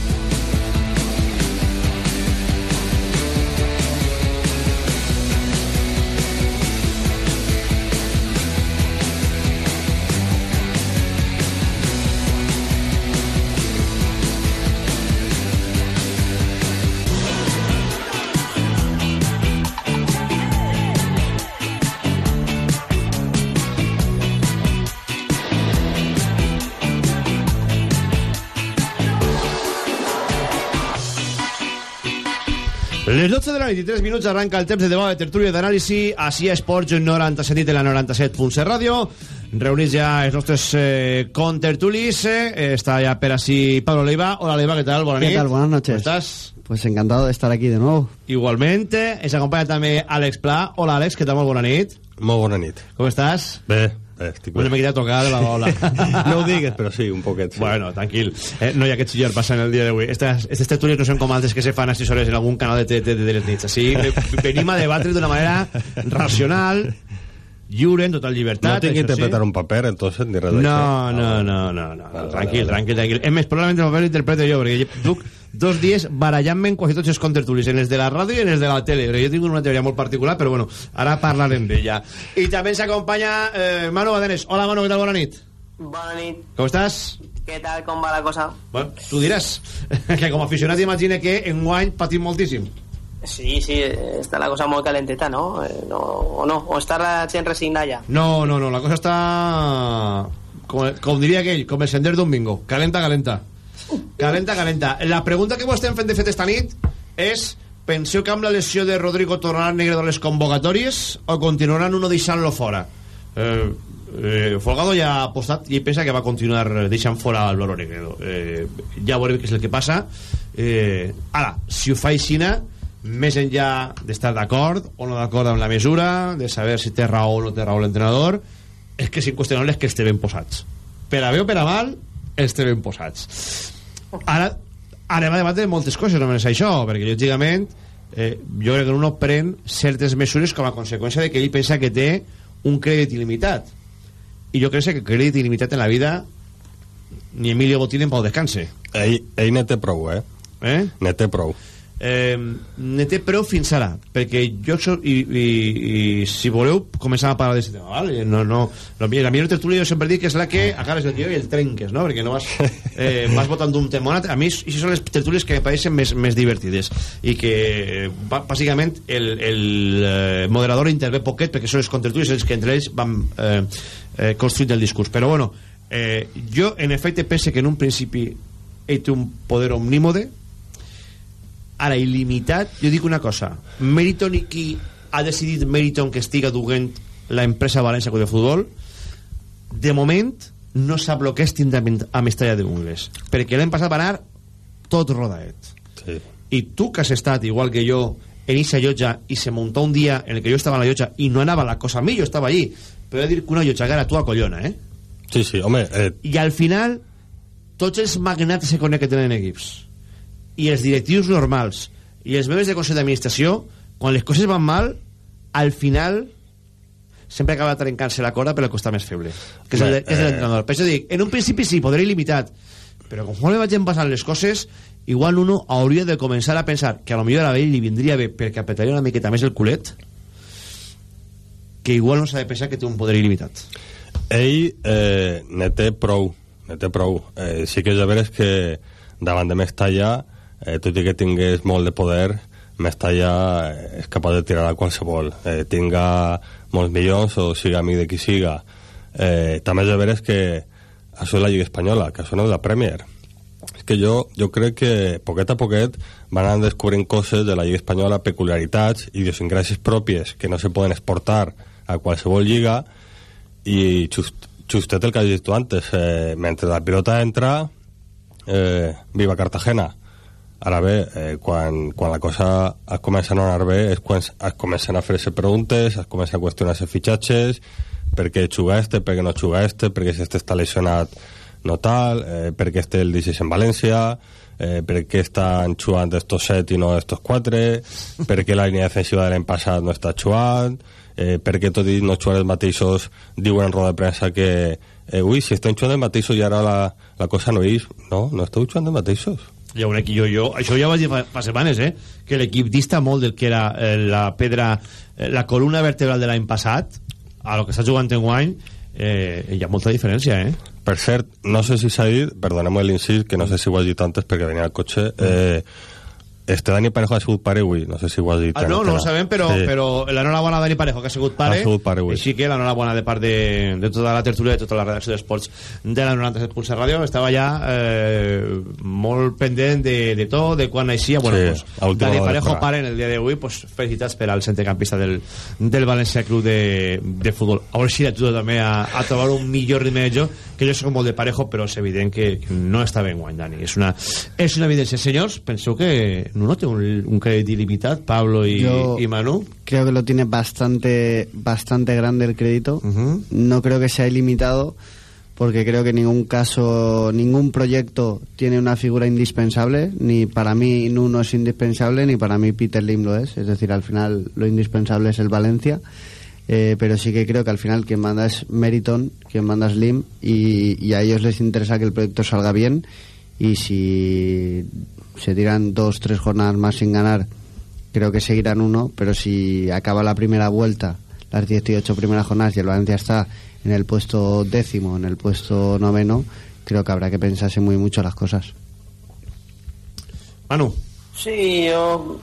Les 12 de la nit i 3 minuts arranca el temps de debat de tertúlia d'anàlisi així a Esports 97 nit de la 97.7 Ràdio reunits ja els nostres eh, contertulis eh, està ja per així Pablo Leiva hola Leiva, què tal? Bona ¿Qué nit tal? Buenas noches. ¿Cómo estás? Pues encantado de estar aquí de nuevo. Igualmente, ens acompanya també Àlex Pla hola Àlex, què tal? Molt bona nit Molt bona nit. Com estàs? Bé estic Una miqueta tocada de la bola. <laughs> no ho digues, però sí, un poquet. Sí. Bueno, tranquil. Eh, no hi ha aquest xillar passant el dia d'avui. Estas, aquestes tertúlies no són com altres que se fan a 6 hores en algun canal de, de, de, de les nits. Així eh, venim a debatre d'una manera racional, lliure, en total llibertat. no tinc que això sí. interpretar un paper, entonces, ni res No, d'això. no, no, no, no, no. Tranquil, tranquil, tranquil. És més, probablement el paper l'interpreto jo, perquè duc dos dies barallant-me en quasi tots els contertulis, en els de la ràdio i en els de la tele. Jo tinc una teoria molt particular, però bueno, ara parlarem d'ella. I també ens acompanya eh, Manu Badenes. Hola, Manu, què tal? Bona nit. Bona nit. Com estàs? Què tal, com va la cosa? Bueno, tu diràs <laughs> que com a aficionat imagina que en guany patim moltíssim. Sí, sí, està la cosa molt calenteta, no? Eh, no o no? O està la gent resignada ja? No, no, no, la cosa està com, com diria aquell, com el sender d'un bingo. Calenta, calenta. Calenta, calenta. La pregunta que vos estem fent de fet esta nit és penseu que amb la lesió de Rodrigo tornarà negre de les convocatòries o continuaran uno deixant-lo fora? Eh, eh, Folgado ja ha apostat i pensa que va continuar deixant fora el Loro Negredo. Eh, ja veurem què és el que passa. Eh, ara, si ho fa aixina, més enllà d'estar d'acord o no d'acord amb la mesura, de saber si té raó o no té raó l'entrenador, és que és inqüestionable que estem ben posats. Per a bé o per a mal, estem ben posats. Ara, anem a debatre moltes coses, no només això, perquè lògicament eh, jo crec que uno pren certes mesures com a conseqüència de que ell pensa que té un crèdit il·limitat. I jo crec que crèdit il·limitat en la vida ni Emilio Botín en pau descanse. Ell, ell ne té prou, eh? Eh? Ne té prou. Eh, ne té prou fins ara perquè jo soc i, i, i si voleu començar a parlar d'aquest tema vale? no, no, la, la millor tertúlia jo sempre dic que és la que agarres el tio i el trenques no? perquè no vas, <laughs> eh, vas votant d'un tema a mi això són les tertúlies que me pareixen més, més divertides i que bàsicament el, el eh, moderador intervé poquet perquè són les contertúlies els que entre ells van eh, eh, construint el discurs però bueno eh, jo en efecte pense que en un principi ell té un poder omnímode ara il·limitat jo dic una cosa Meriton i qui ha decidit Meriton que estiga duent la empresa València de Futbol de moment no sap el que és tindre a Mestalla d'Ungles perquè l'hem passat a anar tot rodaet sí. i tu que has estat igual que jo en esa llotja i se muntó un dia en el que jo estava en la llotja i no anava la cosa a mi, jo estava allí però he de dir que una llotja que era tu a collona eh? Sí, sí, home... Eh... i al final tots els magnates se conec que tenen equips i els directius normals i els membres de Consell d'Administració quan les coses van mal al final sempre acaba trencant-se la corda per el costat més feble que és, el, eh. l'entrenador. Per això dic, en un principi sí, poder il·limitat però conforme vagin passant les coses igual uno hauria de començar a pensar que a lo millor a ell li vindria bé perquè apretaria una miqueta més el culet que igual no s'ha de pensar que té un poder il·limitat. Ell eh, ne té prou ne té prou. Eh, sí que de veres que davant de Mestalla eh, tot i que tingués molt de poder Mestalla eh, és capaç de tirar a qualsevol. Eh, tinga molts milions o siga amic de qui siga. Eh, també de veres que això és la Lliga Espanyola que això no és la Premier. És que jo, jo crec que poquet a poquet van anar descobrint coses de la Lliga Espanyola, peculiaritats, idiosincràcies pròpies que no se poden exportar a qualsevol lliga i just, justet el que has dit tu antes eh, mentre la pilota entra eh, viva Cartagena ara bé, eh, quan, quan la cosa es comença a no anar bé és quan es comencen a fer-se preguntes es comencen a qüestionar-se fitxatges per què juga este, per què no juga este per què este està lesionat no tal eh, per què este el deixes en València eh, per què estan jugant estos set i no estos quatre per què la línia defensiva de l'any passat no està jugant eh, perquè tot i no jugar els mateixos diuen en roda de premsa que eh, ui, si estem jugant els mateixos i ara la, la cosa no és no, no esteu jugant els mateixos hi ha un equip, jo, jo, això ja ho vaig dir fa, fa setmanes, eh? que l'equip dista molt del que era eh, la pedra, eh, la columna vertebral de l'any passat, a lo que està jugant en guany, eh, hi ha molta diferència, eh? Per cert, no sé si s'ha dit, perdoneu l'incís, que no sé si ho has dit antes perquè venia al cotxe, eh, este Dani Parejo ha sigut pare avui, no sé si ho has dit. Ah, no, no ho sabem, però, Sí. però l'enhorabona a Dani Parejo, que ha sigut pare. Ha sigut pare avui. Així que l'enhorabona de part de, de tota la tertúlia, de tota la redacció d'esports de la 97.7 Ràdio. Estava ja eh, molt pendent de, de tot, de quan naixia. Bueno, Sí, pues, Dani Parejo, pare en el dia d'avui, pues, felicitats per al centrecampista del, del València Club de, de Futbol. A veure si l'ajuda també a, a trobar un millor ritme de joc, que jo soc molt de Parejo, però és evident que, que no està ben guany, Dani. És una, és una evidència. Senyors, penseu que no té un, un crèdit il·limitat, Pablo Yo i Manu? Creo que lo tiene bastante, bastante grande el crédito. No creo que sea ilimitado, porque creo que ningún caso, ningún proyecto tiene una figura indispensable. Ni para mí Nuno es indispensable, ni para mí Peter Lim lo es. Es decir, al final lo indispensable es el Valencia. Eh, pero sí que creo que al final quien manda es Meriton, quien manda es Lim, y, y a ellos les interesa que el proyecto salga bien. Y si se tiran dos, tres jornadas más sin ganar, creo que seguirán uno, pero si acaba la primera vuelta, las 18 primeras jornadas y el Valencia está en el puesto décimo, en el puesto noveno, creo que habrá que pensarse muy mucho las cosas. Manu. Sí, yo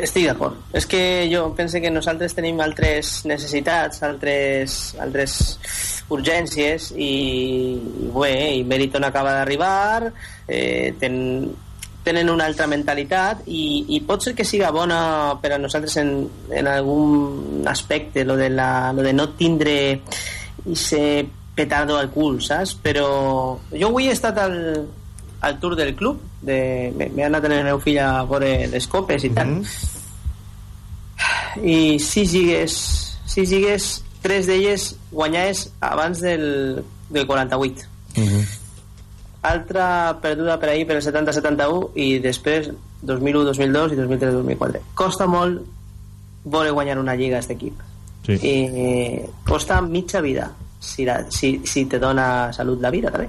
Estic d'acord. És que jo penso que nosaltres tenim altres necessitats, altres, altres urgències i, i bé, i Meriton acaba d'arribar, eh, ten, tenen una altra mentalitat i, i pot ser que siga bona per a nosaltres en, en algun aspecte, lo de, la, lo de no tindre i ser petardo al cul, saps? Però jo avui he estat al, al tour del club, de, m'he anat amb el meu fill a veure les copes i tal. I sis lligues, sis lligues, tres d'elles guanyades abans del, del 48 altra perduda per ahir per el 70-71 i després 2001, 2002 i 2003, 2004 costa molt voler guanyar una lliga a aquest equip Sí. i costa mitja vida si, la, si, si te dona salut la vida també.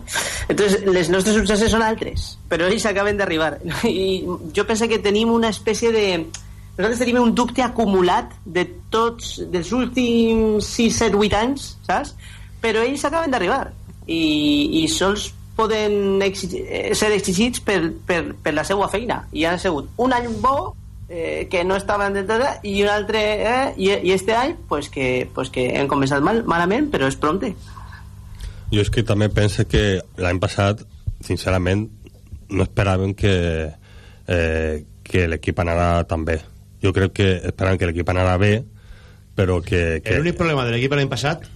entonces les nostres urgències són altres però ells acaben d'arribar <laughs> i jo penso que tenim una espècie de nosaltres tenim un dubte acumulat de tots dels últims 6, 7, 8 anys saps? però ells acaben d'arribar i, i sols poden exigir, eh, ser exigits per, per, per la seva feina i han sigut un any bo eh, que no estaven de tot i un altre eh, i, i este any pues que, pues que hem començat mal, malament però és prompte Jo és que també pense que l'any passat, sincerament, no esperàvem que, eh, que l'equip anara tan bé. Jo crec que esperaven que l'equip anara bé, però que... que... L'únic problema de l'equip l'any passat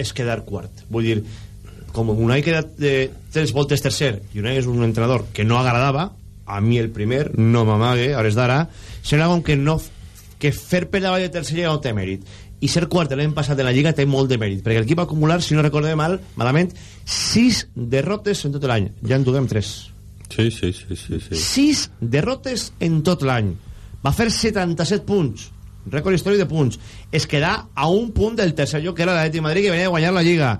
és quedar quart. Vull dir, com Unai queda de tres voltes tercer i Unai és un entrenador que no agradava, a mi el primer, no m'amague, a hores d'ara, sembla com que no que fer per davall de tercer ja no té mèrit. I ser quart l'any passat de la Lliga té molt de mèrit perquè l'equip va acumular, si no recordem mal malament, 6 derrotes en tot l'any. Ja en duguem 3 Sí, sí, sí, sí, sí. 6 derrotes en tot l'any. Va fer 77 punts. Rècord històric de punts. Es quedà a un punt del tercer lloc que era l'Atlètic Madrid que venia a guanyar la Lliga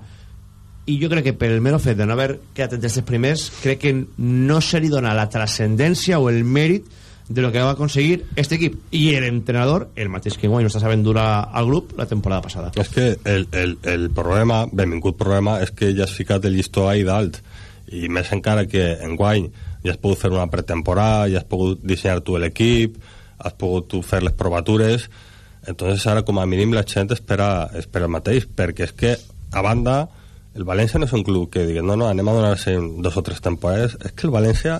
i jo crec que per el mero fet de no haver quedat entre els primers crec que no se li dona la transcendència o el mèrit de lo que va aconseguir este equip. I el entrenador, el mateix que guany no està sabent durar al grup la temporada passada. És que el, el, el problema, benvingut problema, és que ja has ficat el llistó ahí dalt. I més encara que en guany ja has pogut fer una pretemporada, ja has pogut dissenyar tu l'equip, has pogut tu fer les provatures. Entonces ara com a mínim la gent espera, espera el mateix perquè és que a banda el València no és un club que digui no, no, anem a donar-se dos o tres temporades. És que el València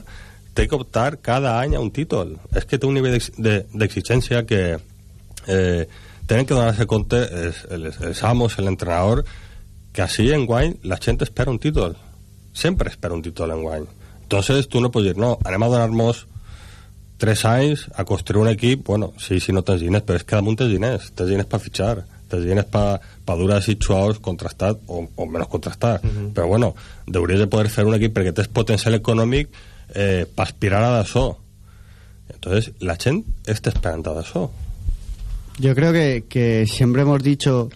té que optar cada any a un títol. És que té un nivell d'ex- de- d'exigència que eh, tenen que donar-se compte els, els, els amos, l'entrenador que així en guany la gent espera un títol. Sempre espera un títol en guany entonces tu no pots dir no, anem a donar-nos tres anys a construir un equip. Bueno, sí, sí, no tens diners, però és que damunt tens diners. Tens diners per fitxar tens diners per pa durar i jugadors contrastat o, o menys contrastat Mhm. però bueno, hauries de poder fer un equip perquè tens potencial econòmic eh, per aspirar a d'això entonces la gent està esperant a d'això Yo creo que, que siempre hemos dicho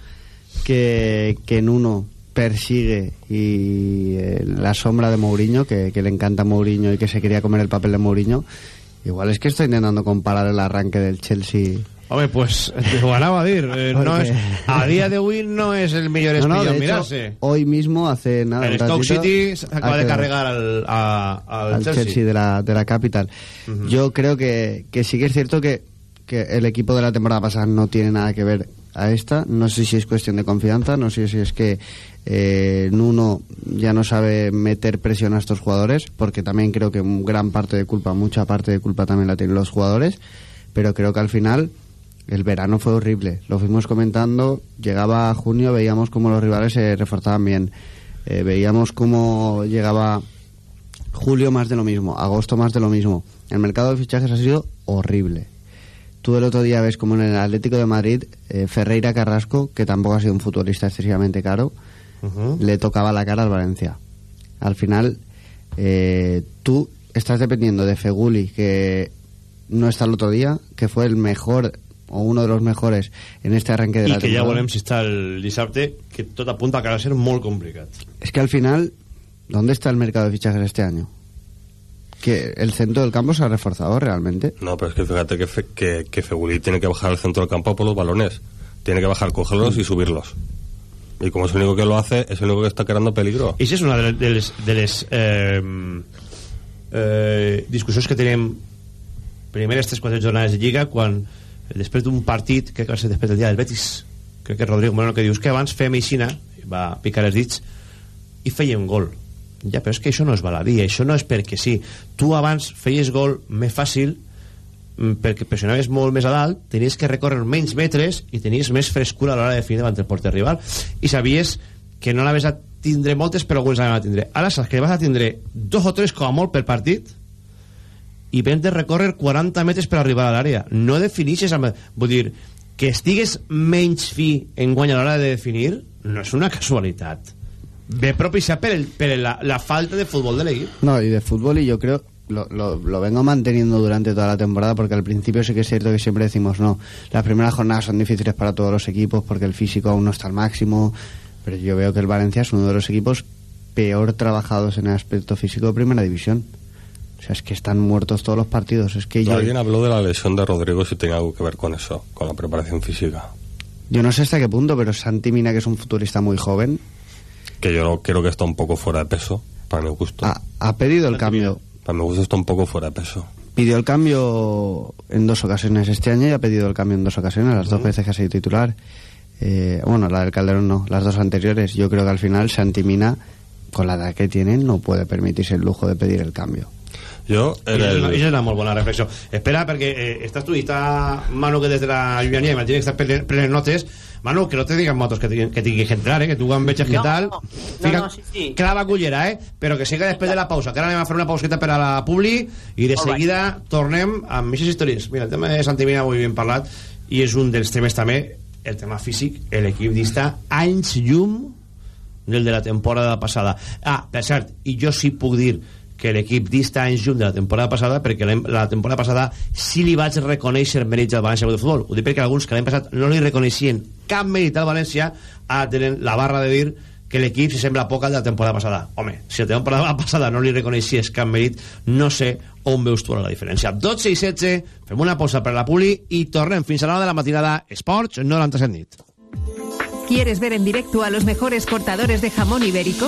que, que Nuno persigue y eh, la sombra de Mourinho, que, que le encanta Mourinho y que se quería comer el papel de Mourinho. Igual es que estoy intentando comparar el arranque del Chelsea. Home, pues ho anava a dir eh, no és, a dia d'avui no és el <laughs> millor No, no, de hecho, hoy mismo, hace nada. el Stoke City s'acaba ha de carregar al, a, al, al Chelsea, de, la, de la capital. Yo creo que, que sí que es cierto que, que el equipo de la temporada pasada no tiene nada que ver a esta. No sé si es cuestión de confianza, no sé si es que eh, Nuno ya no sabe meter presión a estos jugadores, porque también creo que un gran parte de culpa, mucha parte de culpa también la tienen los jugadores, pero creo que al final el verano fue horrible. Lo fuimos comentando, llegaba junio, veíamos cómo los rivales se reforzaban bien, Eh, veíamos cómo llegaba julio más de lo mismo, agosto más de lo mismo. El mercado de fichajes ha sido horrible. Tú el otro día ves como en el Atlético de Madrid, eh, Ferreira Carrasco, que tampoco ha sido un futbolista excesivamente caro, le tocaba la cara al Valencia. Al final, eh, tú estás dependiendo de Feguli, que no está el otro día, que fue el mejor o uno de los mejores en este arranque de i la que ja temporada. volem si està el dissabte que tot apunta que ser molt complicat Es que al final, ¿dónde está el mercado de fichajes este año? Que el centro del campo se ha reforzado realmente. No, pero es que fíjate que, Fe- que, que Feguli tiene que bajar al centro del campo por los balones. Tiene que bajar, cogerlos y subirlos. Y como es el único que lo hace, es el único que está creando peligro. I això és una de de les, de les eh, eh, discussions que tenim primeres 3-4 jornades de Lliga quan després d'un partit crec que va ser després del dia del Betis. Crec que Rodrigo Moreno que dius que abans fem aixina va picar els dits i feia un gol. Ja, però és que això no és baladí això no és perquè sí. Tu abans feies gol més fàcil mm, perquè pressionaves molt més a dalt tenies que recórrer menys metres i tenies més frescura a l'hora de definir davant el porter rival. I sabies que no l'haves a tindre moltes però alguns l'haven a tindre. Ara saps que vas a tindre dos o tres com a molt per partit i vens de recórrer 40 metres per arribar a l'àrea no definixes amb... vull dir que estigues menys en guany a l'hora de definir no és una casualitat ve propiciat per, el, per la, falta de fútbol de l'equip No, y de fútbol, y yo creo, lo, lo, lo vengo manteniendo durante toda la temporada, porque al principio sí que es cierto que siempre decimos no. Las primeras jornadas son difíciles para todos los equipos porque el físico aún no está al máximo, pero yo veo que el Valencia es uno de los equipos peor trabajados en el aspecto físico de primera división. O sea, es que están muertos todos los partidos. Es que yo, Alguien habló de la lesión de Rodrigo si tenía algo que ver con eso, con la preparación física. yo no sé hasta qué punto, pero Santi Mina, que es un futurista muy joven, Que yo creo que está un poco fuera de peso, para mi gusto. ha, ha pedido el cambio. Para mi gusto está un poco fuera de peso. Pidió el cambio en dos ocasiones este año y ha pedido el cambio en dos ocasiones, las dos veces que ha sido titular. Eh, bueno, la del Calderón no, las dos anteriores. Yo creo que al final Santi Mina, con la edad que tiene, no puede permitirse el lujo de pedir el cambio. Jo, una, el... això és una molt bona reflexió. Espera, perquè eh, estàs tu i està Manu, que des de la llunyania, imagina que està prenent, prenent notes. Manu, que no te digan motos que, te- que tinguis que entrar, eh? que tu veig que No, tal. no, Fica, no, sí, sí. Clava cullera, eh? Però que siga després de la pausa, que ara anem a fer una pauseta per a la Publi i de All right. seguida tornem amb aquestes històries. Mira, el tema de Santimina avui ben parlat i és un dels temes també, el tema físic, l'equip dista anys llum del de la temporada passada. Ah, per cert, i jo sí puc dir que l'equip dista anys llum de la temporada passada perquè l'any- la temporada passada sí li vaig reconèixer mèrits al València de Futbol. Ho dic perquè alguns que l'any passat no li reconeixien cap mèrit al València ara tenen la barra de dir que l'equip se sembla poc al de la temporada passada. Home, si la temporada <laughs> passada no li reconeixies cap mèrit, no sé on veus tu la diferència. 12 i 16, fem una pausa per a la Puli i tornem fins a l'hora de la matinada Esports 97 nit. ¿Quieres ver en directo a los mejores cortadores de jamón ibérico?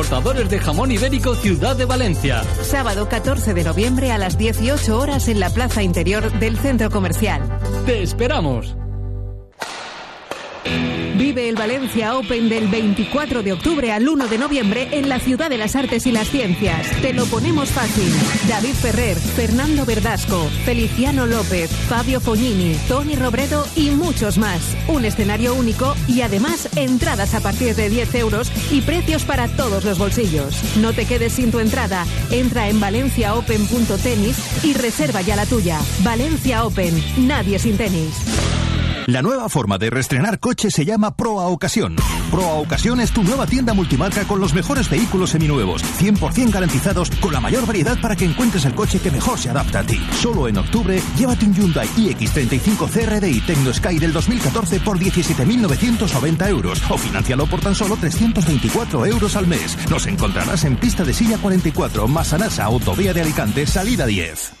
de jamón ibérico Ciudad de Valencia. Sábado 14 de noviembre a las 18 horas en la plaza interior del centro comercial. Te esperamos. Vive el Valencia Open del 24 de octubre al 1 de noviembre en la Ciudad de las Artes y las Ciencias. Te lo ponemos fácil. David Ferrer, Fernando Verdasco, Feliciano López, Fabio Fognini, Tony Robredo y muchos más. Un escenario único y además entradas a partir de 10 euros y precios para todos los bolsillos. No te quedes sin tu entrada. Entra en valenciaopen.tenis y reserva ya la tuya. Valencia Open. Nadie sin tenis. La nueva forma de reestrenar coche se llama Proa Ocasión. Proa Ocasión es tu nueva tienda multimarca con los mejores vehículos seminuevos, 100% garantizados, con la mayor variedad para que encuentres el coche que mejor se adapta a ti. Solo en octubre, llévate un Hyundai iX35 CRDI Tecno Sky del 2014 por 17.990 euros o financialo por tan solo 324 euros al mes. Nos encontrarás en pista de silla 44, Masanasa, Autovía de Alicante, salida 10.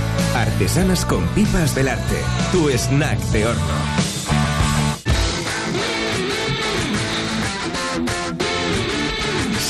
Artesanas con pipas Belarte. Tu snack de horno.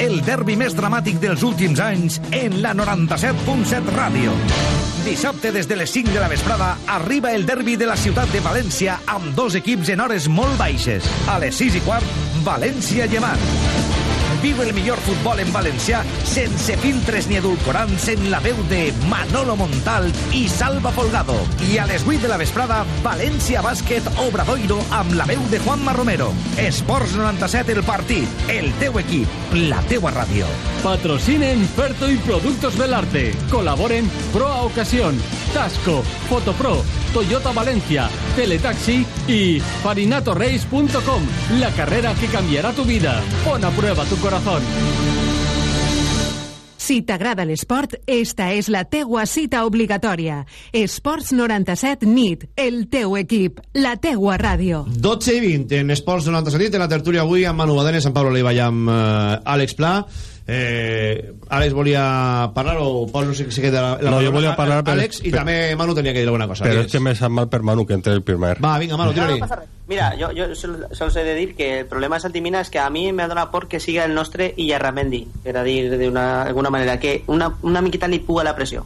El derbi més dramàtic dels últims anys en la 97.7 Ràdio. Dissabte des de les 5 de la vesprada arriba el derbi de la ciutat de València amb dos equips en hores molt baixes. A les 6 i quart, València-Llemant. Viu el millor futbol en valencià sense filtres ni edulcorants en la veu de Manolo Montal i Salva Folgado. I a les 8 de la vesprada, València Bàsquet Obradoiro amb la veu de Juanma Romero. Esports 97 el partit, el teu equip, la teua ràdio. Patrocinen Ferto y Productos Belarte. Colaboren Proa Ocasión, Tasco, Fotopro, Toyota Valencia, Teletaxi y farinatorrace.com. La carrera que cambiará tu vida. Pon a prueba tu corazón. Si t'agrada l'esport, esta és la teua cita obligatòria. Esports 97 NIT, el teu equip, la teua ràdio. 12 i 20 en Esports 97 en la tertúlia avui amb Manu Badenes, amb Pablo Leiva i amb eh, Àlex Pla eh, Àlex volia parlar o Pol no sé si queda la, la No, jo volia parlar, però- Àlex i també Manu tenia que dir alguna cosa Però és que me sap mal per Manu que entre el primer. va, vinga Manu, No, no tira-li pasa res. Mira, yo, yo solo, solo sé de dir que el problema de Santimina es que a mí me dona por que siga el nostre i Yarramendi, per a dir d'alguna manera, que una, una miqueta li puga la pressió.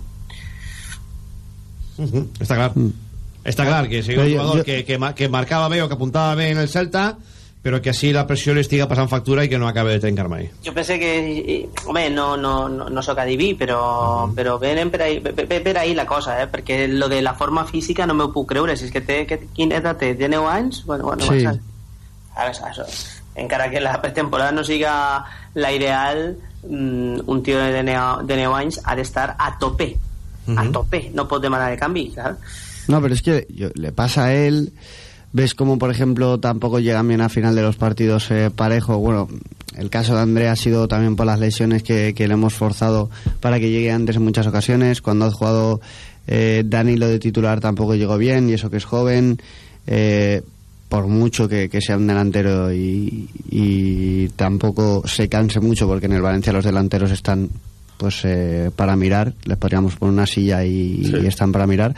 Uh -huh, està clar està clar que sigui un jo- jugador jo- que, que, que marcava bé o que apuntava bé en el Celta però que així la pressió li estiga passant factura i que no acabe de trencar mai Jo pensé que... Home, no, no, no, no sóc adiví, però, però venen per ahí, per, per, ahí la cosa, eh? perquè lo de la forma física no m'ho puc creure. Si és que té... Que, quina edat té? Té 9 anys? Bueno, bueno, Sí. sí. Ara, això, encara que la pretemporada no siga la ideal, mm, un tio de 9, de 9 anys ha d'estar a tope. A tope. No pot demanar de canvi, claro. No, pero es que yo- le pasa a él. Ves como, por ejemplo, tampoco llegan bien a final de los partidos eh, parejo. Bueno, el caso de Andrea ha sido también por las lesiones que, que le hemos forzado para que llegue antes en muchas ocasiones. Cuando ha jugado eh, Danilo de titular tampoco llegó bien, y eso que es joven. Eh, por mucho que, que sea un delantero y, y tampoco se canse mucho, porque en el Valencia los delanteros están pues eh, para mirar, les podríamos poner una silla y, y están para mirar.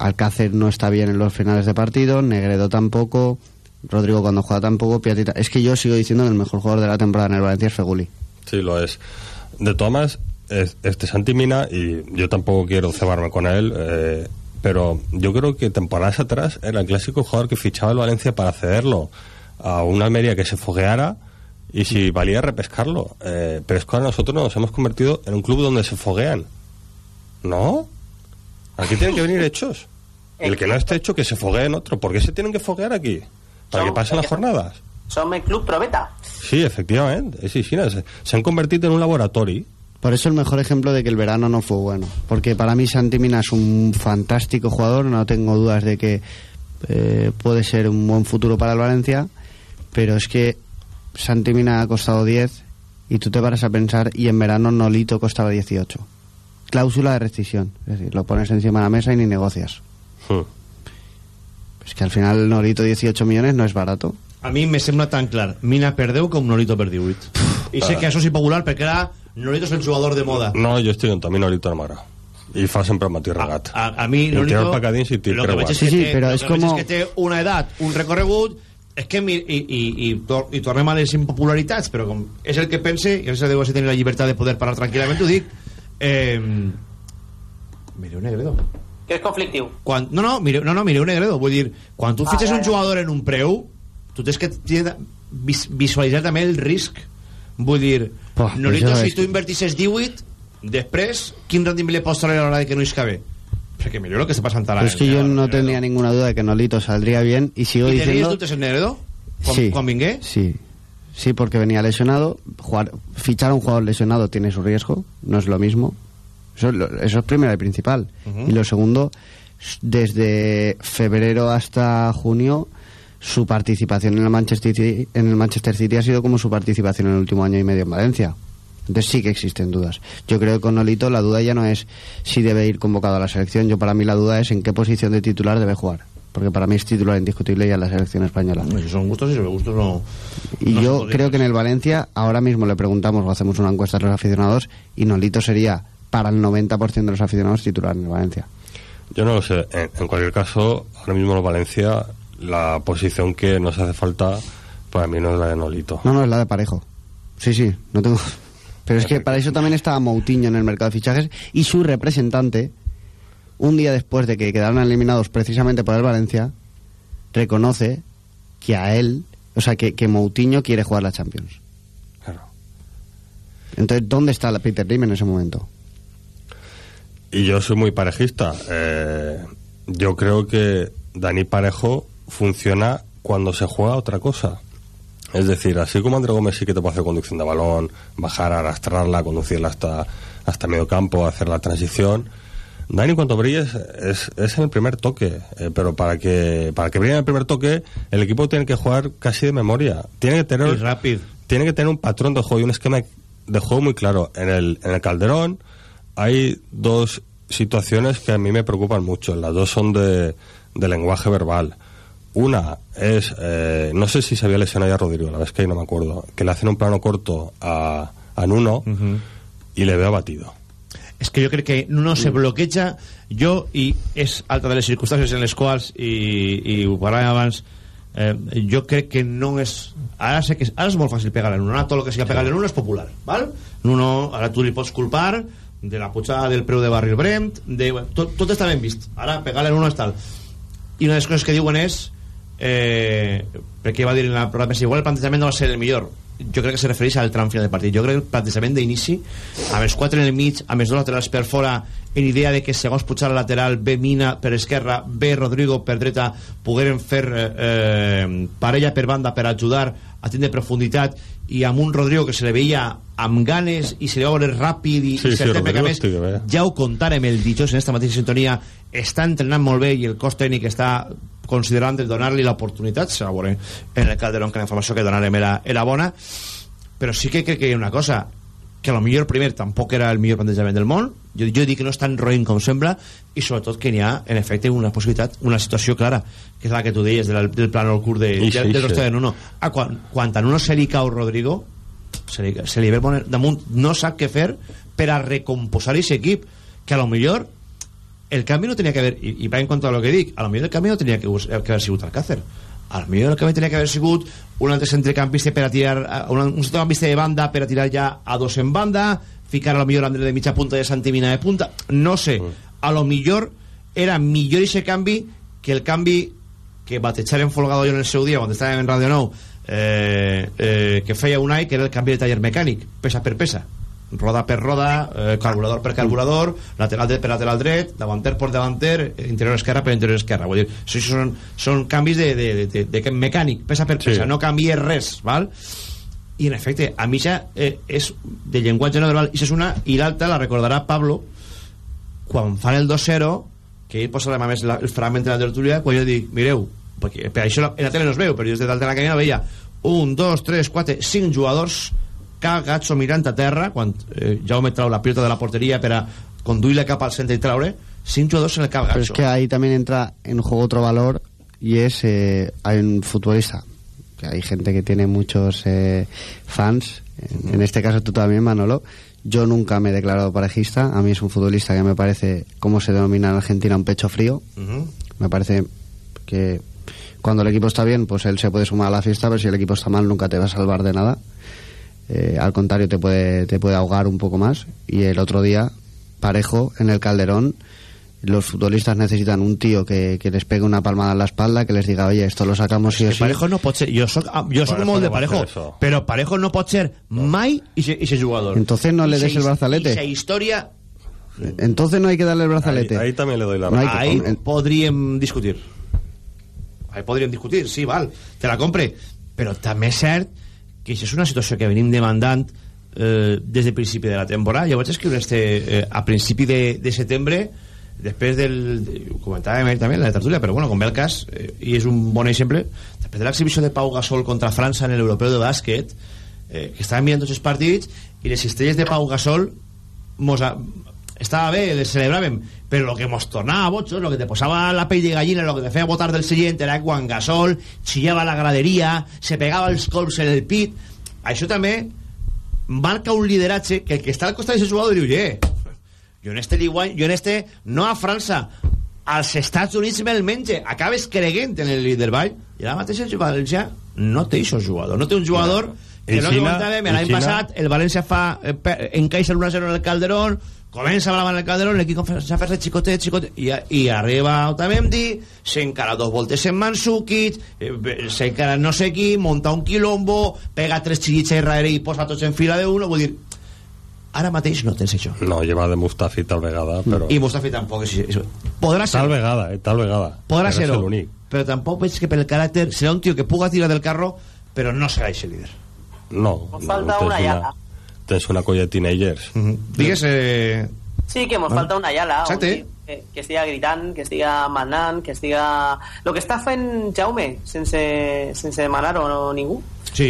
Alcácer no está bien en los finales de partido, Negredo tampoco, Rodrigo cuando juega tampoco, Piatita. Es que yo sigo diciendo que el mejor jugador de la temporada en el Valencia es Feguli. Sí, lo es. De todas es, este Santi Mina, y yo tampoco quiero cebarme con él, eh, pero yo creo que temporadas atrás era el clásico jugador que fichaba el Valencia para cederlo a una Almería que se fogueara y si valía repescarlo. Eh, pero es que ahora nosotros nos hemos convertido en un club donde se foguean. ¿No? Aquí tienen que venir hechos. Y <laughs> el que no esté hecho, que se foguee en otro. ¿Por qué se tienen que foguear aquí? Para que pasen las jornadas. El club proveta. Sí, efectivamente. Sí, sí, se, se han convertido en un laboratorio. Por eso el mejor ejemplo de que el verano no fue bueno. Porque para mí Santi Mina es un fantástico jugador, no tengo dudas de que eh, puede ser un buen futuro para el Valencia, pero es que Santi Mina ha costado 10 y tú te paras a pensar y en verano Nolito costaba 18. Cláusula de rescisión, es decir, lo pones encima de la mesa y ni negocias. Hmm. Es que al final Nolito 18 millones no es barato. a mi me sembla tan clar Mina per 10 com Nolito per 18 i sé que això és impopular perquè ara Nolito és el jugador de moda No, jo estic amb tu, a mi Norito no m'agrada. I fa sempre el matí regat. a, a mi I el tira Nolito el si lo que creu veig és igual. que, té, té una edat, un recorregut és que mi, i, i, i, tor i tornem a les impopularitats però com és el que pense i això deu ser tenir la llibertat de poder parlar tranquil·lament ho dic eh, Mireu Negredo Que és conflictiu. quan, no, no, mireu, no, no, mireu Negredo vull dir, quan tu Ah, fitxes ja, un ja. jugador en un preu tu tens que visualitzar també el risc vull dir Buah, Nolito, si tu invertisses 18 després, quin rendiment li pots treure a l'hora de que no isca bé perquè mireu el que està passant ara Pero es que yo no tenía ninguna duda de que Nolito saldría bien y sigo ¿Y diciendo... dubtes en Negredo? ¿Con, Sí. con Vingué? Sí, sí, porque venía lesionado. Jugar, fichar a un jugador lesionado tiene su riesgo, no es lo mismo. Eso, eso es primero y principal. Y lo segundo, desde febrero hasta junio, su participación en el Manchester City, en el Manchester City ha sido como su participación en el último año y medio en Valencia. Entonces sí que existen dudas. Yo creo que con Nolito la duda ya no es si debe ir convocado a la selección. Yo para mí la duda es en qué posición de titular debe jugar. Porque para mí es titular indiscutible ya en la selección española. Si son gustos y si me gustos no... Y no yo creo que en el Valencia ahora mismo le preguntamos o hacemos una encuesta a los aficionados y Nolito sería para el 90% de los aficionados titular en el Valencia. Yo no lo sé. En, en cualquier caso, ahora mismo en Valencia, la posición que nos hace falta para mí no es la de Nolito. No, no, es la de Parejo. Sí, sí, no tengo... <laughs> Pero es que para eso también estaba Moutinho en el mercado de fichajes y su representante, un día después de que quedaron eliminados precisamente por el Valencia, reconoce que a él, o sea, que, que Moutinho quiere jugar la Champions. Claro. Entonces, ¿dónde está la Peter Lim en ese momento? Y yo soy muy parejista. Eh, yo creo que Dani Parejo funciona cuando se juega otra cosa. Es decir, así como André Gómez sí que te puede hacer conducción de balón, bajar, arrastrarla, conducirla hasta, hasta medio campo, hacer la transición. Dani, cuando brille, es, es, es en el primer toque. Eh, pero para que, para que brille en el primer toque, el equipo tiene que jugar casi de memoria. Tiene que tener, Y rápido. tiene que tener un patrón de juego y un esquema de juego muy claro. En el, en el Calderón hay dos situaciones que a mí me preocupan mucho. Las dos son de, de lenguaje verbal. Una es, eh, no sé si se había lesionado ya Rodrigo, la verdad es que ahí no me acuerdo, que le hacen un plano corto a, a Nuno y le veo abatido. És que jo crec que Nuno se bloqueja. Jo i és alta de les circumstàncies en les quals i, i ho parlàvem abans eh, jo crec que no és ara sé que és, ara és molt fàcil pegar a Nuno ara tot el que sigui pegar a Nuno és popular val? Nuno, ara tu li pots culpar de la pujada del preu de Barril Bremt de, tot, tot està ben vist. Ara pegar a Nuno és tal. I una de les coses que diuen és eh, perquè va dir en la programa igual el plantejament no va ser el millor jo crec que se refereix al tram final del partit. Jo crec que el plantejament d'inici amb els quatre en el mig, amb els dos laterals per fora en idea de que segons a lateral ve Mina per esquerra, ve Rodrigo per dreta pogueren fer eh, eh, parella per banda per ajudar a tindre profunditat i amb un Rodrigo que se li veia amb ganes i se li va veure ràpid i, Sí, i sí, que Rodrigo més ja ho contarem el dijous en esta mateixa sintonia està entrenant molt bé i el cos tècnic està considerant de donar-li l'oportunitat se en el Calderón que la informació que donarem era, era bona. Però sí que crec que hi ha una cosa que a lo millor primer tampoc era el millor plantejament del món. Jo, jo dic que no és tan roïn com sembla i sobretot que n'hi ha en efecte una possibilitat una situació clara que és la que tu deies del, del plan al curt de, Ixe, del, del rostre de Nuno. Ah, quan, quan a Nuno se li cau Rodrigo se li, se li ve poner damunt no sap què fer per a recomposar aquest equip que a lo millor el canvi no tenia que haver i, i va en contra de lo que dic a lo millor el canvi no tenia que, que haver sigut Alcácer a lo millor el canvi tenia que haver sigut un altre centrecampista per a tirar a- un, un centrecampista de banda per a tirar ja a dos en banda ficar a lo millor André de mitja punta i Santimina de punta. No sé, a lo millor era millor ese canvi que el canvi que batejaren Folgado jo en el seu dia quan estàvem en Radio Nou eh, eh, que feia un any que era el canvi de taller mecànic pesa per pesa roda per roda, eh, carburador per carburador, lateral dret per lateral dret, davanter per davanter, interior esquerra per interior esquerra. Vull dir, això són, són canvis de, de, de, de, de mecànic, pesa per pesa, Sí. no canvia res, val? I en efecte, a mi ja eh, és de llenguatge no verbal, i és una, i l'altra la recordarà Pablo quan fan el 2-0 que ell posa a més la, el fragment de la tertúlia quan jo dic, mireu, perquè per això la- en la tele no es veu, però jo des de dalt de la cabina veia un, dos, tres, quatre, cinc jugadors cagats o mirant a terra quan eh, Jaume trau la pilota de la porteria per a conduir-la cap al centre i traure cinc jugadors en el cap Pero es gacho que ahí también entra en juego otro valor y es, eh, hay un futbolista, que hay gente que tiene muchos eh, fans, en, en este caso tú también Manolo, yo nunca me he declarado parejista, a mí es un futbolista que me parece, como se denomina en Argentina, un pecho frío, Ujú. me parece que cuando el equipo está bien, pues él se puede sumar a la fiesta, pero si el equipo está mal nunca te va a salvar de nada. Eh, al contrario, te puede, te puede ahogar un poco más. Y el otro día, parejo, en el Calderón, los futbolistas necesitan un tío que, que les pegue una palmada en la espalda, que les diga, oye, esto lo sacamos sí o que sí. Parejo no pot ser jo soc, ah, soc Parejo molt no de Parejo però Parejo no pot ser mai ese jugador Entonces no le des el brazalete. ixa història Entonces no hay que darle el brazalete. Ahí, ahí también le doy la No hay razón. que- ahí podríem discutir ahí podríem discutir, sí, val te la compre, però també és cert que això és una situació que venim demandant eh, des del principi de la temporada. Jo vaig escriure este, eh, a principi de, de setembre després del ho comentàvem ahir també en la tertúlia però bueno, com ve el cas, eh, i és un bon exemple després de l'exhibició de Pau Gasol contra França en l'europeu de bàsquet eh, que estaven mirant tots els partits i les estrelles de Pau Gasol mos a... estava bé, les celebràvem però lo que mos tornava bochos, lo que te posava la pell de gallina, lo que te feia botar del siguiente era quan Gasol chillava a la graderia se pegava els colps en el pit. Això també marca un lideratge que el que està al costat d'aquest jugador diu, eh, jo en este liguany, jo en este no a França als Estats Units me'l menge acabes creguent en el líder ball. I ara mateix el València no té això jugador no té un jugador que En no que Xina- comentàvem. En l'any passat el València fa eh, encaixa el 1-0 en el Calderón comença a bravar en el Calderón l'equip comença a fer-se xicotet, xicotet i, i arriba Otamendi s'encara dos voltes en Mansukic eh, s'encara no sé qui munta un quilombo pega tres xillits a darrere i posa tots en fila de uno vull dir ara mateix no tens això. No, lleva de Mustafi tal vegada, però... i Mustafi tampoc és, és, podrà ser Tal vegada, eh, tal vegada. podrà Però ser però tampoc veig que pel caràcter serà un tio que puga tirar del carro però no serà aquest líder. No, Nos falta tens una Ayala. Tens una colla de teenagers. digues eh, Sí, que nos Bueno. falta una Ayala. un Exacte. tio Que, que estiga gritant, que estiga manant, que estiga... Lo que està fent Jaume, sense, sense demanar-ho no, ningú. Sí,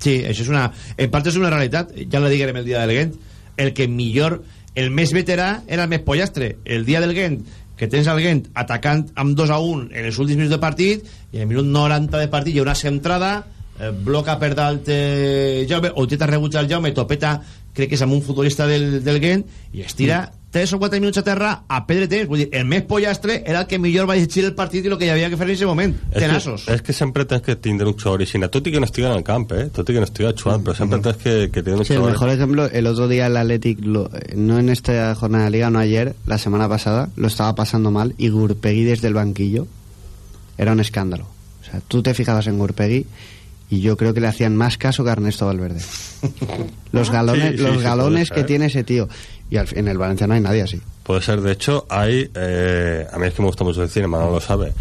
sí, això és una... En part és una realitat, ja la diguem el dia del Gent, el que millor, el més veterà era el més pollastre. El dia del Gent, que tens el Gent atacant amb 2 a 1 en els últims minuts de partit, i en el minut 90 de partit hi ha una centrada, eh, bloca per dalt eh, Jaume, o intenta rebutjar el Jaume, topeta, crec que és amb un futbolista del, del Gent, i es tira 3 o 4 minuts a terra a pedre temps. Vull dir, el més pollastre era el que millor va llegir el partit i el que hi havia que fer en aquest moment. És Tenassos. que, és que sempre tens que tindre un jugador original, tot i que no estigui en el camp, eh? tot i que no estigui jugant, però sempre tens que, que tenir un Sí, el jugador... mejor ejemplo, el otro día el Athletic, lo- no en esta jornada de liga, no ayer, la semana pasada, lo estaba pasando mal y Gurpegui desde el banquillo era un escándalo. O sea, tú te fijabas en Gurpegui y yo creo que le hacían más caso que a Ernesto Valverde. <laughs> Los galones, Sí, sí, los galones que tiene ese tío. Y al- en el Valencia no hay nadie así. Puede ser, de hecho, hay. eh, a mí es que me gusta mucho el cine, Manolo lo sabe.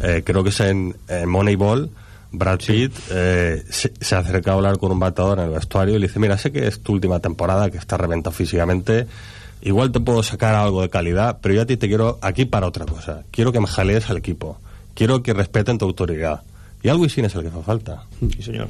Eh, creo que es en, en Moneyball. Brad Pitt eh, se, se acerca a hablar con un batador en el vestuario y le dice: Mira, sé que es tu última temporada, que estás reventado físicamente. Igual te puedo sacar algo de calidad, pero yo a ti te quiero aquí para otra cosa. Quiero que me jalees al equipo. Quiero que respeten tu autoridad. Y algo así es el que fa falta. Sí, senyor.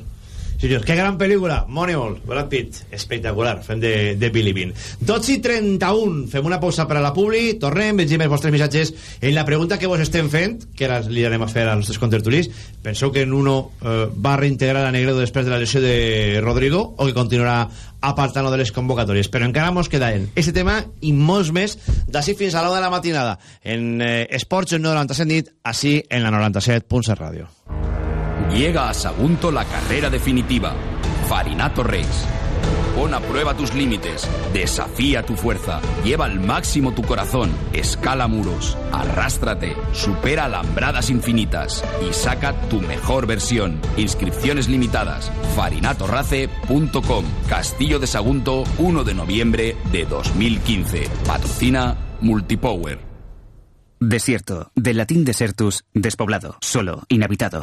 Sí, senyor. Que gran pel·lícula. Moneyball, Brad Pitt. Espectacular. Fem de, de Billy Bean. 12 i 31. Fem una pausa per a la publi. Tornem, vegem els vostres missatges en la pregunta que vos estem fent, que ara li anem a fer als nostres contertulis. Penseu que Nuno eh, va reintegrar a Negredo després de la lesió de Rodrigo o que continuarà apartant de les convocatòries. Però encara mos queda en aquest tema i molts més d'ací fins a l'hora de la matinada en eh, Esports en 97 nit, així en la 97.7 Ràdio. Llega a Sagunto la carrera definitiva. Farinato Race. Pon a prueba tus límites, desafía tu fuerza, lleva al máximo tu corazón, escala muros, arrástrate, supera alambradas infinitas y saca tu mejor versión. Inscripciones limitadas. farinatorrace.com. Castillo de Sagunto, 1 de noviembre de 2015. Patrocina Multipower. Desierto, del latín desertus, despoblado, solo, inhabitado.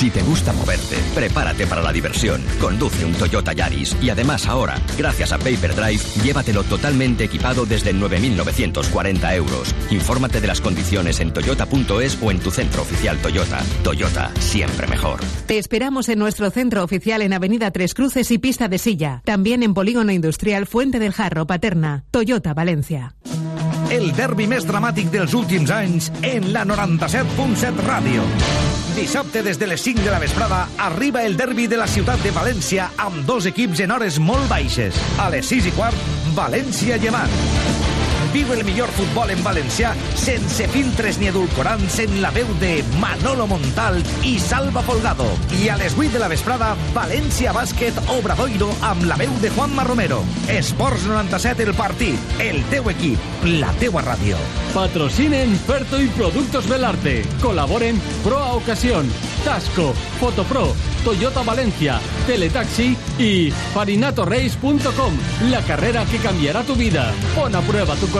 Si te gusta moverte, prepárate para la diversión. Conduce un Toyota Yaris y además ahora, gracias a Paper Drive, llévatelo totalmente equipado desde 9.940 euros. Infórmate de las condiciones en toyota.es o en tu centro oficial Toyota. Toyota, siempre mejor. Te esperamos en nuestro centro oficial en Avenida Tres Cruces y Pista de Silla. También en Polígono Industrial Fuente del Jarro, Paterna. Toyota, Valencia. El derbi més dramàtic dels últims anys en la 97.7 Ràdio. Dissabte des de les 5 de la vesprada arriba el derbi de la ciutat de València amb dos equips en hores molt baixes. A les 6 i quart, València-Llevant. Viu el millor futbol en valencià sense filtres ni edulcorants en la veu de Manolo Montal i Salva Folgado. I a les 8 de la vesprada, València Bàsquet Obradoiro amb la veu de Juanma Romero. Esports 97 el partit, el teu equip, la teua ràdio. Patrocinen Ferto y Productos Belarte. Colaboren Pro a Ocasión, Tasco, Fotopro, Toyota Valencia, Teletaxi y farinatorrace.com. La carrera que cambiará tu vida. Pon a prueba tu corazón.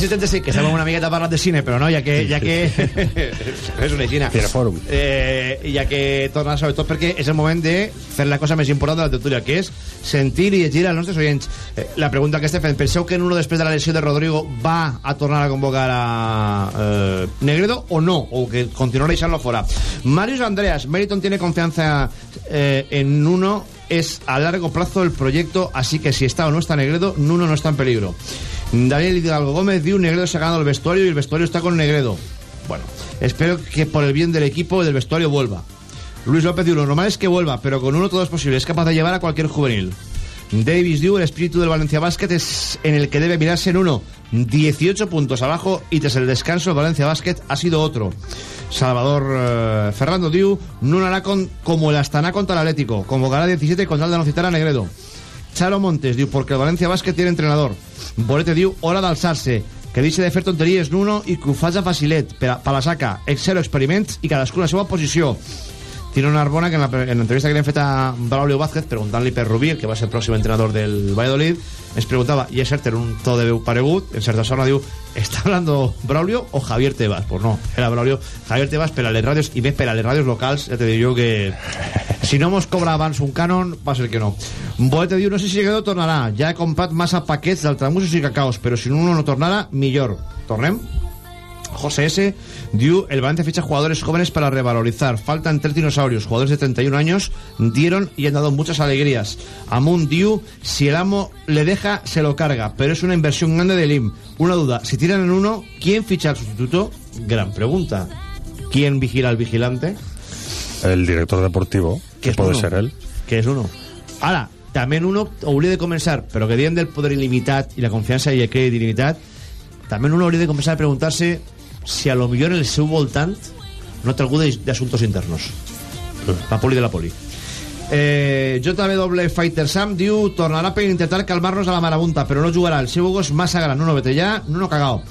you. 276, que estàvem una miqueta parlant de cine, però no, ja que... Ja que és <laughs> una xina. Cinefòrum. Eh, ja que torna, sobretot perquè és el moment de fer la cosa més important de la tertúlia, que és sentir i llegir als nostres oients. Eh, la pregunta que estem fent, penseu que en uno després de la lesió de Rodrigo va a tornar a convocar a eh, Negredo o no? O que continuará deixant-lo fora. Marius Andreas, Meriton tiene confianza eh, en uno es a largo plazo el proyecto, así que si está o no está Negredo, Nuno no está en peligro. Daniel Hidalgo Gómez dio Negredo se ha ganado el vestuario y el vestuario está con Negredo. Bueno, espero que por el bien del equipo y del vestuario vuelva. Luis López diu, lo normal es que vuelva, pero con uno todo es posible, es capaz de llevar a cualquier juvenil. Davis diu, el espíritu del Valencia Basket es en el que debe mirarse en uno. 18 puntos abajo y tras el descanso el Valencia Basket ha sido otro. Salvador eh, Ferrando diu, no hará con, como el Astana contra el Atlético, convocará 17 con tal de no citar a Negredo. Charo Montes diu, porque el Valencia Basket tiene entrenador. Bolete diu, hora d'alçar-se, que deixi de fer tonteries Nuno i que ho faci facilet, per a, per la saca, excel experiments i cadascú la seva posició. Tino Narbona, que en la- en l'entrevista que li hem fet a Braulio Vázquez, preguntant-li per Rubí, que va ser el entrenador del Valladolid, ens preguntava, i és cert, era un to de paregut, en certa zona diu, ¿está hablando Braulio o Javier Tebas? Pues no, era Braulio. Javier Tebas per a les ràdios, i més per a les ràdios te dic jo que si no mos cobra abans un canon, va ser que no. Boete diu, no sé si Seguedo tornarà, ja he comprat massa paquets d'altramusos i cacaos, però si uno no tornarà, millor. Tornem? José S. Diu, el Valencia ficha jugadores jóvenes para revalorizar. Faltan tres dinosaurios, jugadores de 31 años, dieron y han dado muchas alegrías. Amun Diu, si el amo le deja, se lo carga, pero es una inversión grande del IM. Una duda, si tiran en uno, ¿quién ficha al sustituto? Gran pregunta. ¿Quién vigila al vigilante? El director deportivo, que puede uno? ser él. Que és uno. Ara, també en uno hauria de començar, però que diem del poder il·limitat i la confiança i el crèdit il·limitat, també uno hauria de començar a preguntar-se si a lo millor en el seu voltant no té algú de- d'assumptos internos. La poli de la poli. Eh, JW Fighter Sam diu tornarà per intentar calmar-nos a la marabunta però no jugarà, el seu ego és massa gran Nuno vete ya, Nuno cagao.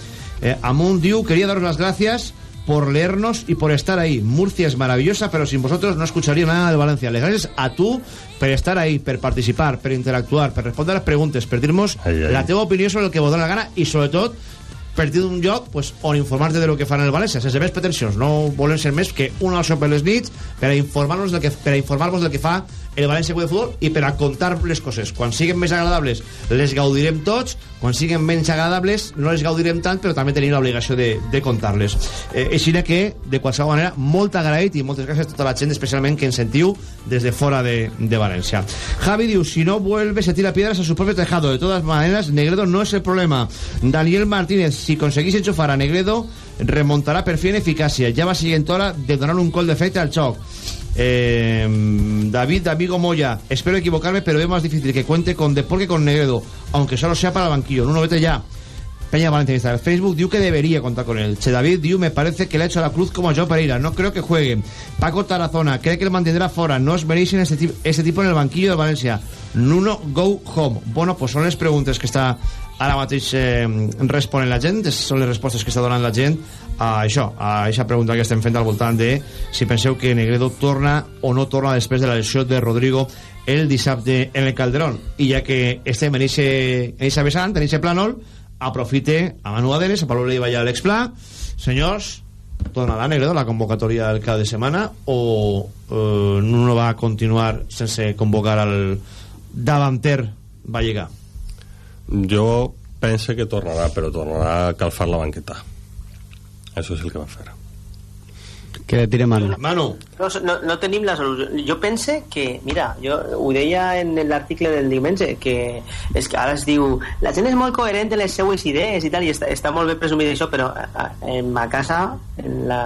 Eh, Amun diu, quería daros las gracias por leernos y por estar ahí. Murcia es maravillosa, pero sin vosotros no escucharía nada de Valencia. Les gracias a tu per estar ahí, per participar, per interactuar per respondre a les preguntes, per dir-nos la teva opinió sobre el que vos dóna la gana i sobretot per dir d'un lloc pues, on informar-te de lo que fan el València. Sense més pretensions, no volen ser més que una hora per les nits per informar-vos del, que, per a informar-vos del que fa el València Club de Futbol i per a contar les coses. Quan siguin més agradables les gaudirem tots. Quan siguin menys agradables no les gaudirem tant però també tenim l'obligació de, de contar-les. Eh, així que de qualsevol manera molt agraït i moltes gràcies a tota la gent especialment que ens sentiu des de fora de, de València. Javi diu si no vuelve se tira piedras a su propio tejado de todas maneras Negredo no es el problema. Daniel Martínez si conseguís enchufar a Negredo remontarà per fi en eficàcia ja va siguent hora de donar un col d'efecte al xoc Eh, David David Moya, espero equivocarme, pero veo más difícil que cuente con Depor que con Negredo, aunque solo sea para el banquillo. Nuno, vete ya. Peña Instagram. Facebook diu que debería contar con él. Che David diu me parece que le ha hecho la cruz como a Joe Pereira. No creo que juegue. Paco Tarazona cree que el mantendrá fuera. No es este, tip- este tipo en el banquillo de Valencia. Nuno go home. Bueno, pues son les preguntes que està ara mateix eh, responent la gent. Són les respostes que està donant la gent a això, a aquesta pregunta que estem fent al voltant de si penseu que Negredo torna o no torna després de la lesió de Rodrigo el dissabte en el Calderón. I ja que estem en aquesta vessant, en aquest plànol, aprofite a Manu Adenes, a Pablo Leiva i a Alex Pla. Senyors, tornarà Negredo la convocatòria del cap de setmana o eh, no va continuar sense convocar al davanter Vallega? Jo pense que tornarà, però tornarà a calfar la banqueta. Això és el que va fer. Que le tire mano. Manu. No, no, no tenim la solució. Jo pense que, mira, jo ho deia en l'article del diumenge, que és que ara es diu la gent és molt coherent en les seues idees i tal, i està, està molt bé presumir això, però a, a, en ma casa, en la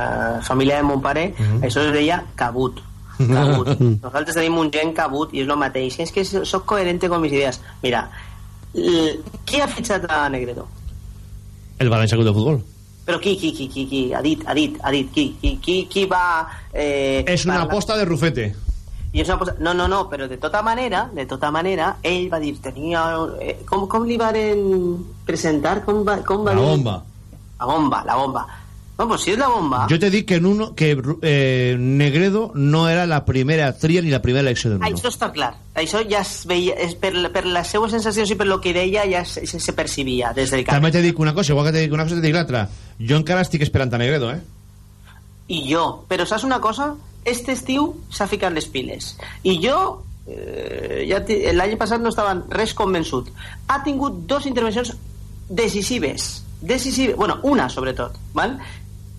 família de mon pare, això es deia cabut. Cabut. Nosaltres tenim un gent cabut i és el mateix. És que soc coherente con mis idees. Mira, qui ha fitxat a Negredo? El València Club de Futbol. Però qui, qui, qui, qui, qui? Ha dit, ha dit, ha dit, qui, qui, qui, qui va... Eh, És una aposta de Rufete. i és una cosa... No, no, no, però de tota manera, de tota manera, ell va dir, tenia... Eh, com, com li varen presentar? Com va, com va La dir? bomba. La bomba, la bomba. Pues si és la bomba... Jo te dic que, Nuno, que eh, Negredo no era la primera tria ni la primera elecció de Nuno. Això està clar. Això ja es veia... És per, per les seues sensacions i per lo que deia ja se, se, se percibia des del camp. També te dic una cosa, igual que te dic una cosa, te dic l'altra. Jo encara estic esperant a Negredo, eh? I jo. Però saps una cosa? Este estiu s'ha ficat les piles. I jo eh, ja ti- l'any passat no estaven res convençut. Ha tingut dos intervencions decisives. Decisives. Bueno, una, sobretot. Val?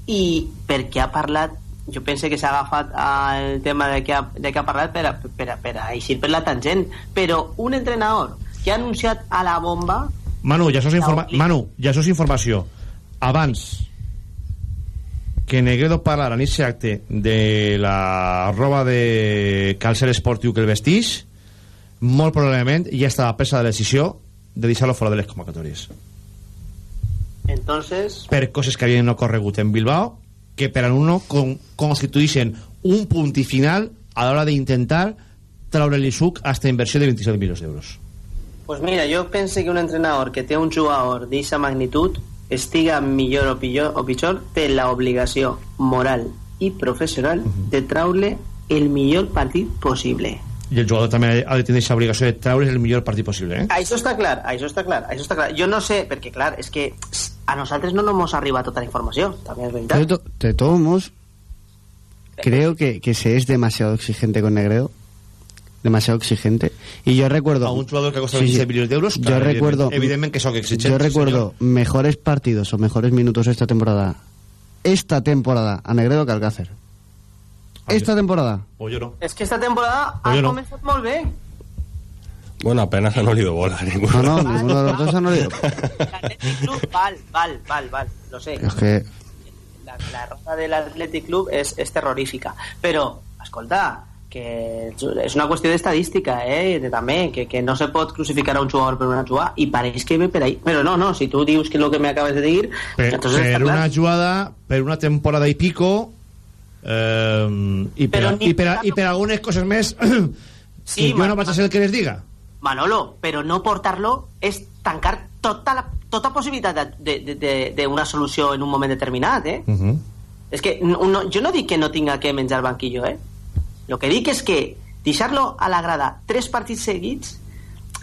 I perquè ha parlat jo pense que s'ha agafat al tema de que ha, de que ha parlat per a, per, a, per a eixir per la tangent però un entrenador que ha anunciat a la bomba Manu, ja sos, informa Manu, ja sos informació. Abans que Negredo parlara en aquest acte de la roba de calcer esportiu que el vestix, molt probablement ja estava presa la decisió de deixar-lo fora de les convocatòries. Entonces Per coses que havien ocorregut en Bilbao, que per a uno con, constitueixen un punt i final a l'hora d'intentar treure-li suc a esta inversió de 27 milions d'euros. Pues mira, jo pense que un entrenador que té un jugador d'aquesta magnitud estiga millor o pitjor, o pitjor té l'obligació moral i professional de traure el millor partit possible. I el jugador també ha de tenir aquesta obligació de treure's el millor partit possible, eh? Això està clar, això està clar, això està clar. Jo no sé, perquè clar, és que a nosaltres no nos arriba tota la informació, també és De, veritat. to- de todos modos, creo que, que se es demasiado exigente con Negredo. Demasiado exigente. Y yo recuerdo. A un jugador que ha costado 27 millones de euros, Yo claro, recuerdo. evidentment que son exigentes, Yo recuerdo mejores partidos o mejores minutos esta temporada. Esta temporada a Negredo que Alcácer. Esta temporada. O yo no. És que esta temporada Pues ha no. començat molt bé. Bueno, apenas han olido bola. Ninguno. No, no, ninguno de los dos han olido. L'Atlètic Club, val, val, val, val, lo sé. Es que. la, la roda de l'Atlètic Club és, és terrorífica. Però, escolta, que és una qüestió d'estadística, eh? De, també, que, que no se pot crucificar a un jugador per una jugada i pareix que ve per ahí. Però no, no, si tu dius que lo que me acabes de dir, Per, entonces per clar. una jugada, per una temporada i pico, eh, i, per, Però i, per, a- i per algunes coses més, <clears throat> Sí, jo no vaig a ser el que les diga. Manolo, però no portar-lo és tancar tota, la, tota possibilitat d'una de, de, de, d'una solució en un moment determinat, eh? Uh -huh. És que no, no, jo no dic que no tinga que menjar banquillo, eh? Lo que dic és que deixar-lo a la grada tres partits seguits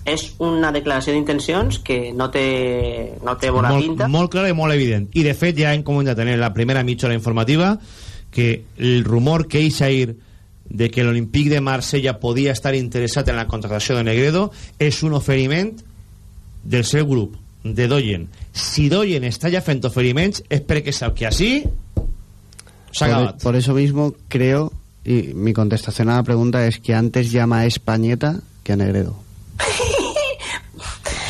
és una declaració d'intencions que no té, no té bona molt, pinta. molt clara i molt evident. I de fet ja hem comentat en la primera mitja hora informativa que el rumor que eixa ir de que l'Olímpic de Marsella podia estar interessat en la contractació de Negredo és un oferiment del seu grup, de Doyen. Si Doyen està ja fent oferiments és perquè sap que així s'ha Por, acabat. por eso mismo creo, y mi contestación a la pregunta es que antes llama a Españeta que a Negredo. <laughs>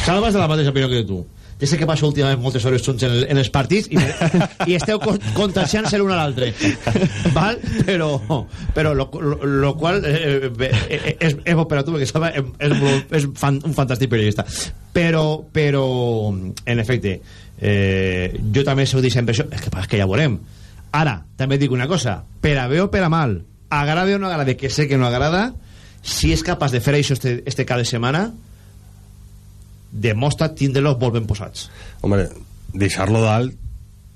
Salvas de la mateixa opinió que tu. Ja sé que passo últimament moltes hores junts en, el, en els partits i, <laughs> i esteu con- contagiant-se l'un a l'altre. Val? però però lo, lo, lo qual eh, eh, és, és bo per a tu perquè Salva és, és, fan, un fantàstic periodista. Però, però en efecte eh, jo també s'ho dic sempre això és que, és que ja veurem. Ara també dic una cosa per a bé o per a mal agrade o no agrade que sé que no agrada si és capaç de fer això este, este cada setmana demostra tindre-los molt ben posats. Hombre, deixar-lo dalt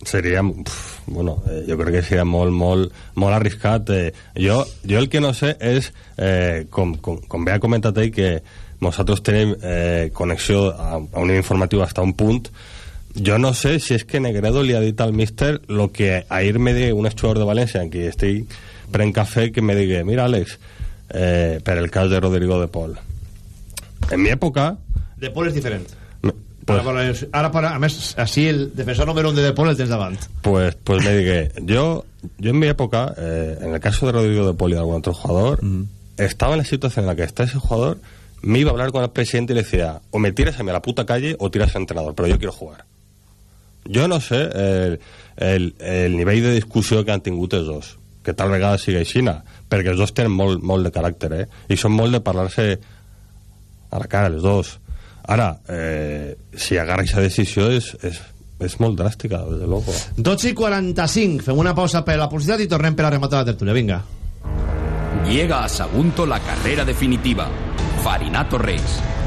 seria pf, bueno, eh, jo crec que seria molt, molt, molt arriscat eh, jo, jo el que no sé és eh, com, com, com bé ha comentat ell que nosaltres tenim eh, connexió a, a un informatiu fins a un punt. Jo no sé si és que Negredo li ha dit al míster lo que ahir me digui un jugador de València en qui estic prenent cafè que me digui mira Àlex eh, per el cas de Rodrigo de Pol en mi època De Paul és diferent. Pues- ara, para, ara para, a més, així el defensor número 1 de De Paul el tens davant. Pues, pues me dije, yo, yo en mi época, eh, en el caso de Rodrigo de Poli y de algún otro jugador, estaba en la situación en la que está ese jugador, me iba a hablar con el presidente y le decía, o me tiras a mí a la puta calle o tiras al entrenador, pero yo quiero jugar. Jo no sé el, el, el nivell de discussió que han tingut els dos, que tal vegada sigui aixina, perquè els dos tenen molt, molt de caràcter, eh? I són molt de parlar-se a la cara, els dos. Ara, eh, si agarra aquesta decisió és, és, és molt dràstica, de luego. 12 i 45, fem una pausa per la publicitat i tornem per a rematar la tertúlia, vinga. Llega a Sagunto la carrera definitiva. Farinato Race.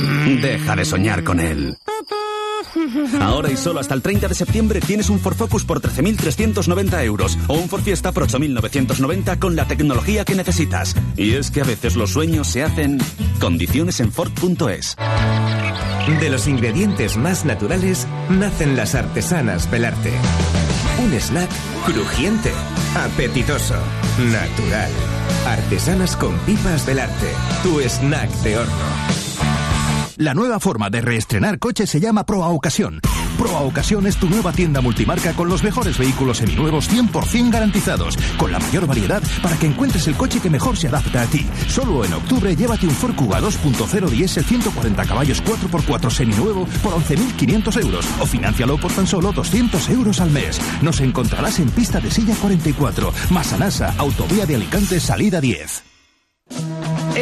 Deja de soñar con él. Ahora y solo hasta el 30 de septiembre tienes un Ford Focus por 13.390 euros o un Ford Fiesta por 8.990 con la tecnología que necesitas. Y es que a veces los sueños se hacen condiciones en Ford.es. De los ingredientes más naturales nacen las artesanas Belarte. Un snack crujiente, apetitoso, natural. Artesanas con pipas Belarte. Tu snack de horno. La nueva forma de reestrenar coches se llama Proa Ocasión. Proa Ocasión es tu nueva tienda multimarca con los mejores vehículos seminuevos 100% garantizados, con la mayor variedad para que encuentres el coche que mejor se adapta a ti. Solo en octubre llévate un Ford Kuga 2.0 diésel 140 caballos 4x4 seminuevo por 11.500 euros o financialo por tan solo 200 euros al mes. Nos encontrarás en pista de silla 44, Masanasa, autovía de Alicante, salida 10.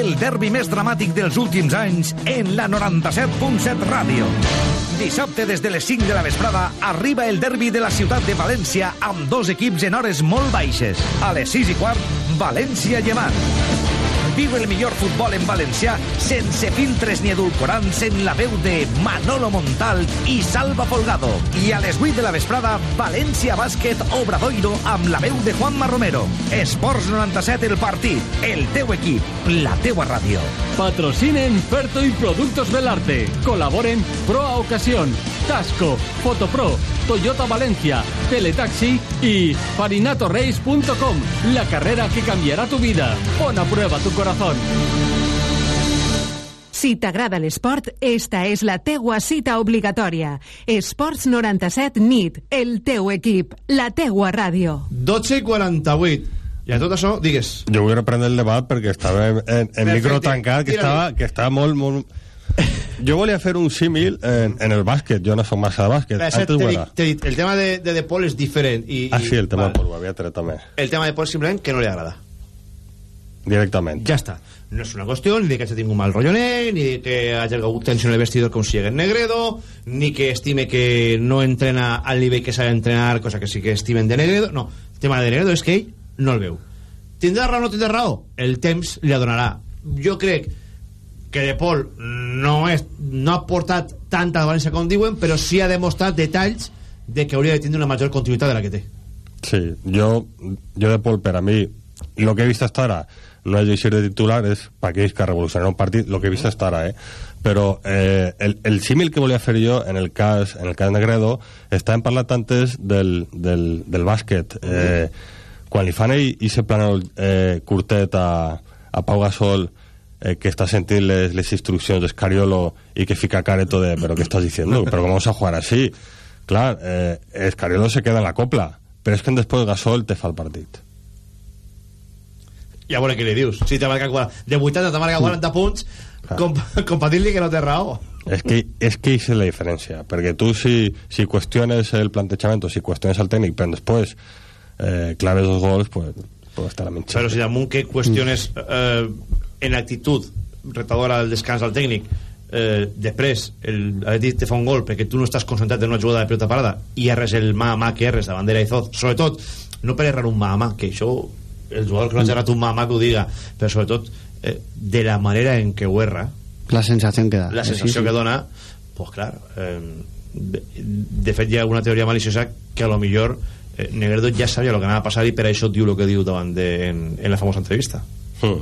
El derbi més dramàtic dels últims anys en la 97.7 Ràdio. Dissabte des de les 5 de la vesprada arriba el derbi de la ciutat de València amb dos equips en hores molt baixes. A les 6 i quart, València-Llevant. Viu el millor futbol en valencià sense filtres ni edulcorants en la veu de Manolo Montal i Salva Folgado. I a les 8 de la vesprada, València Bàsquet Obradoiro amb la veu de Juanma Romero. Esports 97 el partit, el teu equip, la teua ràdio. Patrocinen Ferto y Productos Belarte. Colaboren Proa Ocasión, Tasco, Fotopro, Toyota Valencia, Teletaxi y farinatorace.com. La carrera que cambiará tu vida. Pon a prueba tu corazón. Si t'agrada l'esport, esta és la teua cita obligatòria. Esports 97 NIT, el teu equip, la teua ràdio. 12 i 48. I a tot això, digues. Jo vull reprendre el debat perquè estava en, en Perfecte. micro tancat, que estava, que estava molt, molt... Jo volia fer un símil en, en el bàsquet, jo no soc massa de bàsquet. Clar, Antes ho dit, era. t'he dit, el tema de, de De Paul és diferent. I, Ah, sí, el tema de Paul ho havia tret també. El tema de Paul simplement que no li agrada. Directament. Ja està. No és una qüestió ni de que hagi tingut un mal rolloner, ni de que hagi hagut tensió en el vestidor com si en Negredo, ni que estime que no entrena al nivell que s'ha d'entrenar, cosa que sí que estimen de Negredo. No, el tema de Negredo és que ell no el veu. Tindrà raó o no tindrà raó? El temps li donarà. Jo crec que De Paul no, és, no ha portat tanta valència com diuen, però sí ha demostrat detalls de que hauria de tindre una major continuïtat de la que té. Sí, jo, jo de Paul, per a mi, lo que he vist hasta ara, no és llegir de titular, és per aquells que revolucionaran un partit, lo que he vist hasta ara, eh? Però eh, el, el símil que volia fer jo en el cas, en el cas Negredo, estàvem parlant antes del, del, del bàsquet. Eh, quan li fan ell i se plana eh, curtet a, a Pau Gasol que està sentint les, les instruccions d'Escariolo i que fica careto de però què estàs diciendo? <laughs> però com vamos a jugar así? clar, eh, Escariolo se queda en la copla però és que després Gasol te fa el partit I a veure què li dius. Si te marca 40, de 80 te marca 40 punts, com, <laughs> com per dir-li que no té raó. és que, és que és la diferència perquè tu si, si qüestiones el plantejament o si qüestiones el tècnic però després eh, claves dos gols pues, pues estar a Però si damunt que qüestiones eh, en actitud retadora del descans al tècnic eh, després el Atleti te fa un gol perquè tu no estàs concentrat en una jugada de pelota parada i erres el mà a mà que erres de l'Aizot sobretot, no per errar un mà a mà que això, el jugador que no ha errat un mà a mà que ho diga, però sobretot eh, de la manera en què ho erra La sensación que da. la Sí, sensació sí. que dona pues clar eh, de, de fet hi ha una teoria maliciosa que a lo millor eh, Negredo ja sabia el que anava a passar i per això diu el que diu davant de, en, en la famosa entrevista Hmm.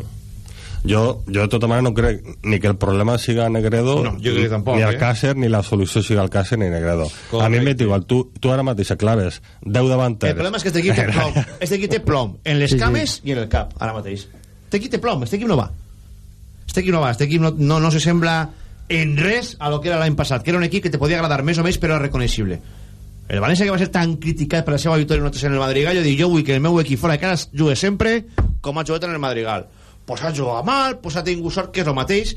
Jo, jo de tota manera no crec ni que el problema siga Negredo No, jo crec tampoc, ni eh? Alcácer ni la solució siga Alcácer ni Negredo. A mi m'és igual, tu, tu ara mateix claves 10 davanters el problema és que este equip té <laughs> plom este equip té plom en les Sí, sí. cames i en el cap ara mateix. Este equip té plom, este equip no va. Este equip no va, este equip no, no, no se sembla en res a lo que era l'any passat que era un equip que te podia agradar més o menys però era reconeixible. El València que va ser tan criticat per la seva victòria notes en el Madrigal jo dic, jo vull que el meu equip fora de casa jugui sempre com ha jugat en el Madrigal pues ha jugat mal, pues ha tingut sort que és el mateix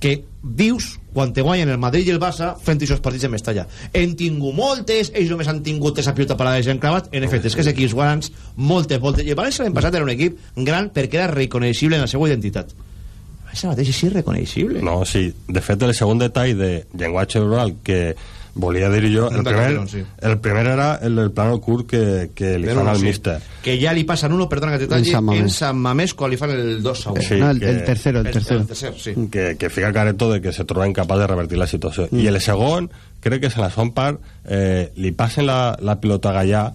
que dius quan te guanyen el Madrid i el Barça fent aquests partits en Mestalla. En tingut moltes, ells només han tingut esa pilota parada en clavat, en efecte, és que els equips guants moltes voltes, i el València l'any passat era un equip gran perquè era reconeixible en la seva identitat. El València mateix és irreconeixible. No, sí, de fet el segon detall de llenguatge oral que volia dir jo, el primer, sí. el primer era el del plano curt que, que li Però fan no, al sí. míster que ja li passen uno, perdona que te talli En San Mamés. en San Mamés quan li fan el 2 a 1 Sí, No, el, que- el tercero, el tercero. el tercer, sí. que, que fica careto de que se troba incapaç de revertir la situació. I el segon, crec que és en la segon part, eh, li passen la, la pilota Gallà,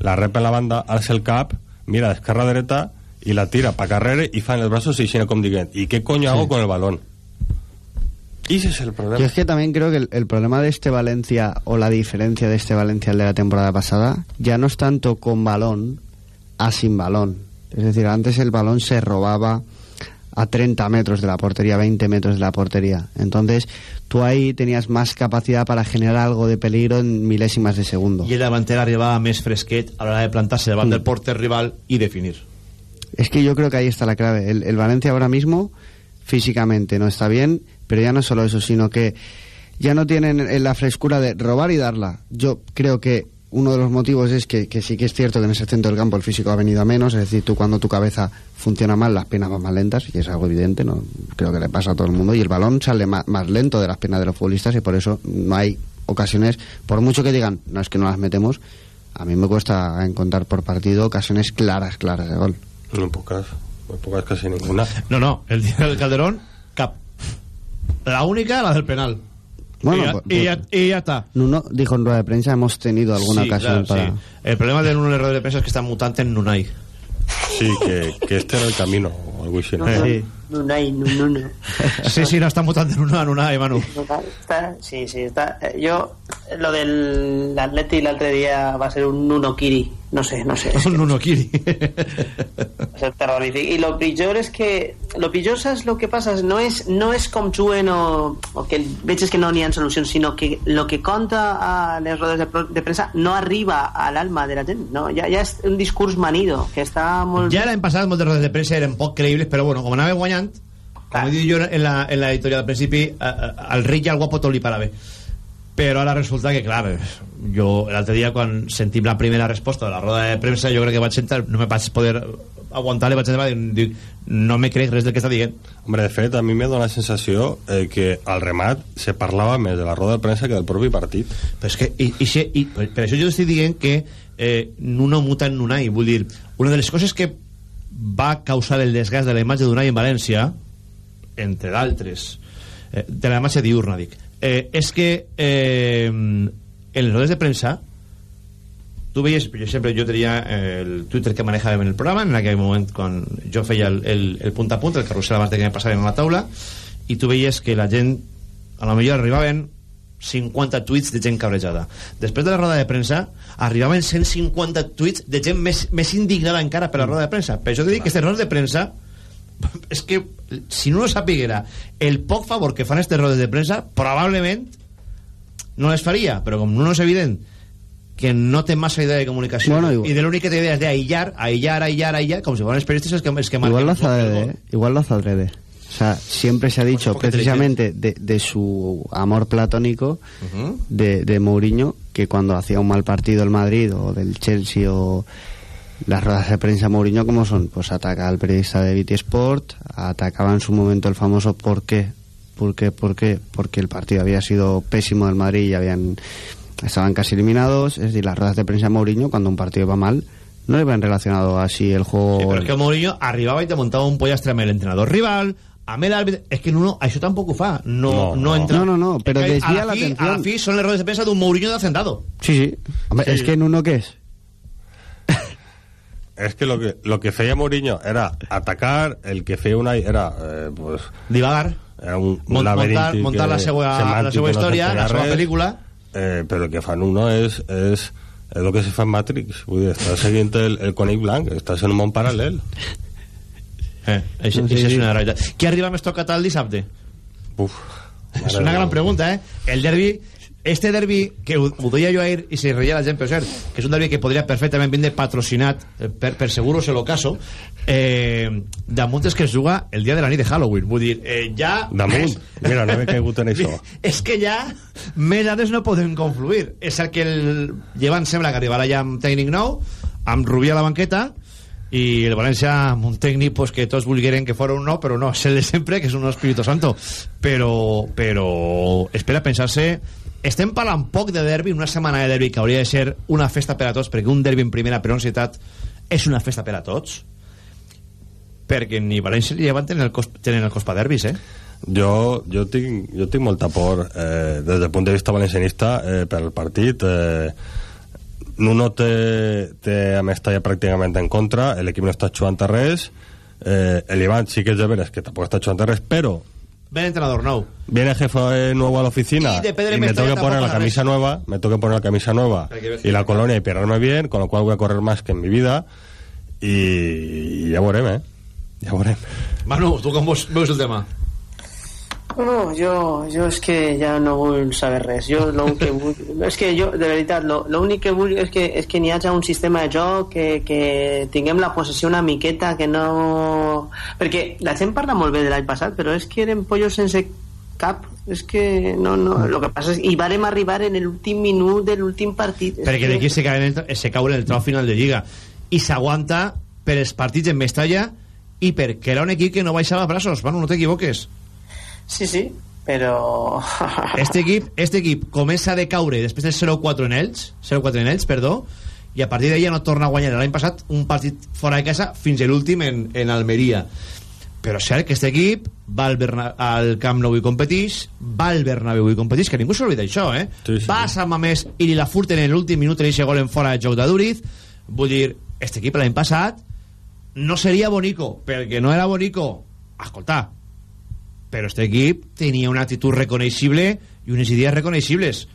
la rep en la banda, alça el cap, mira d'esquerra a dreta i la tira pa carrere i fa en els braços i així com dient, ¿y qué coño hago con el balón? Y ese es el problema. Yo es que también creo que el, el problema de este Valencia o la diferencia de este Valencia al de la temporada pasada ya no es tanto con balón a sin balón. Es decir, antes el balón se robaba a 30 metros de la portería, 20 metros de la portería. Entonces tú ahí tenías más capacidad para generar algo de peligro en milésimas de segundo. i el davanter arribava més fresquet a l'hora de plantar-se davant del porter rival i definir Es que yo creo que ahí está la clave. El, el Valencia ahora mismo físicamente no está bien, pero ya no solo eso, sino que ya no tienen la frescura de robar y darla. Yo creo que uno de los motivos es que, que sí que es cierto que en ese centro del campo el físico ha venido a menos, es decir, tú cuando tu cabeza funciona mal, las piernas van más lentas, y es algo evidente, no creo que le pasa a todo el mundo, y el balón sale más, lento de las piernas de los futbolistas y por eso no hay ocasiones, por mucho que digan, no es que no las metemos, a mí me cuesta encontrar por partido ocasiones claras, claras de gol. Muy pocas, muy pocas casi ninguna. no, no, el día del Calderón cap la única, la del penal. Bueno, y, ya, pues- y ya- y ya está. Nuno dijo en rueda de prensa hemos tenido alguna Sí, ocasión claro, para sí. el problema del uno error de prensa es que está mutante en Nunay. Sí, que, que este era el camino, o algo así. ¿no? Sí. Nunay, no, no, no. <laughs> sí, sí, no está mutante en una, en una, Manu Está, sí, sí, está. eh, Yo, lo del Atleti l'altre dia va ser un Nuno Kiri. No sé, no sé. <laughs> un Nuno Kiri <laughs> Va ser terrorífic. I lo pitjor és que... Lo pitjor, saps lo que passa? No és, no és com juguen o, o que veig que no n'hi ha solucions, sinó que lo que conta a les rodes de, de premsa no arriba a l'alma de la gent. No? Ja, ja és un discurs manido, que està molt... ja l'any passat moltes rodes de premsa eren poc creïbles però bueno, com anava guanyant Com he dit jo en la, en la editorial al principi, al ric i al guapo tot li para bé. Però ara resulta que, clar, jo l'altre dia quan sentim la primera resposta de la roda de premsa, jo crec que vaig sentar, no me vaig poder aguantar, li vaig sentar dic, no me crec res del que està dient. Hombre, de fet, a mi me dona la sensació eh, que al remat se parlava més de la roda de premsa que del propi partit. Però és que, i, i, se- i, per això jo estic dient que eh, Nuno muta en Unai, vull dir, una de les coses que va causar el desgast de la imatge d'Unai en València, entre d'altres, eh, de la imatge diurna, dic, eh, és que eh, en les rodes de premsa tu veies, jo sempre jo tenia eh, el Twitter que manejàvem en el programa en aquell moment quan jo feia el, el, el punt a punt, el carrusel abans de que me passaven a la taula i tu veies que la gent a la millor arribaven 50 tuits de gent cabrejada després de la roda de premsa arribaven 150 tuits de gent més, més indignada encara per la roda de premsa per això t'he dit que aquestes rodes de premsa <laughs> és que si no sapiguera el poc favor que fan aquestes rodes de premsa probablement no les faria però com no és evident que no té massa idea de comunicació Bueno, igual. y de l'únic que té idea és d'aïllar, aïllar, aïllar, aïllar, com si fueran els periodistes els que, els que Igual marquen. ¿eh? igual lo hace adrede. O sea, siempre se ha dicho precisamente de, de su amor platónico de, de Mourinho, que cuando hacía un mal partido el Madrid o del Chelsea o las ruedas de prensa Mourinho, ¿cómo son? Pues ataca al periodista de BT Sport, atacaba en su momento el famoso ¿por qué? ¿Por qué? ¿Por qué? Porque el partido había sido pésimo del Madrid y habían estaban casi eliminados. Es decir, las ruedas de prensa Mourinho, cuando un partido va mal, no le ven relacionado así el juego. Sí, però és que Mourinho arribava i te muntava un pollastre amb l'entrenador rival, amb l'àrbitre... És que Nuno això tampoc ho fa. No, no, no, entra... No, no, no, però És que desvía a la fi, atención. A la fi són les rodes de premsa d'un Mourinho de hacendado. Sí, sí. Hombre, Sí. es que en uno qué es. <laughs> Es que lo que lo que feia Mourinho era atacar, el que feia Unai era eh, pues divagar, era un, Mont- un laberinto montar- montar la seua- la història, la seua pel·lícula. Eh, però el que fan uno és, és, és el que se fa en Matrix vull dir, estàs seguint el, el blanc estàs en un món paral·lel <laughs> Eh, això, Sí, això és una realitat. Qui arriba més tocat el dissabte? Uf, És una gran pregunta, eh? El derbi, este derbi, que ho, ho deia jo ahir i se reia la gent, però cert, que és un derbi que podria perfectament vindre patrocinat eh, per, per Seguros el Ocaso, eh, damunt és que es juga el dia de la nit de Halloween. Vull dir, eh, ja... damunt, mira, no he caigut en <laughs> això És que ja més dades no poden confluir. És el que el llevant sembla que arribarà ja amb tècnic nou, amb Rubí a la banqueta, i el València amb un tècnic pues, que tots volgueren que fora un no, però no, és el de sempre, que és un Espíritu Santo. Però, però espera pensar-se... Estem parlant poc de derbi, una setmana de derbi que hauria de ser una festa per a tots, perquè un derbi en primera per una ciutat és una festa per a tots, perquè ni València ni Llevant tenen el cos, tenen el cos per derbis, eh? jo, jo, tinc, jo tinc molta por eh, des del punt de vista valencianista eh, per el partit eh, Nuno té, té a Mestalla pràcticament en contra l'equip no està jugant a res eh, el Iván sí que és de veres que tampoc està jugant a res però Ven entrenador nou. viene jefe nuevo a la oficina Y de Pedro y me tengo que poner la camisa res. nueva me tengo que poner la camisa nueva y la colonia y pirarme bien con lo cual voy a correr más que en mi vida i ja veurem eh ja veurem Manu, tu com veus el tema? No, jo, jo és que ja no vull saber res. Jo que vull... És <laughs> que jo, de veritat, lo- l'únic que vull és que, és que n'hi hagi un sistema de joc, que, que tinguem la possessió una miqueta, que no... Perquè la gent parla molt bé de l'any passat, però és que eren pollos sense cap. És que no, no... Lo que passa és... I vàrem arribar en l'últim minut de l'últim partit. Perquè que- d'aquí se, el- se cauen en el trau final de Lliga. I s'aguanta per els partits en Mestalla i perquè era un equip que no baixava braços. Manu, no t'equivoques. Sí, sí, però... <laughs> Este equip, este equip comença a decaure després del 0-4 en Elx, 0-4 en Elx, perdó, i a partir d'ella no torna a guanyar l'any passat un partit fora de casa fins a l'últim en, en Almeria. Però és cert que este equip va al, Berna al Camp Nou i competix, va al Bernabéu i competix, que ningú s'oblida això, eh? Sí, sí. Va a Sant Mamés i li la furten en l'últim minut en eixe gol en fora de joc de Duriz. Vull dir, este equip l'any passat no seria bonico, perquè no era bonico. Escolta, però este equip tenia una actitud reconeixible i unes idees reconeixibles.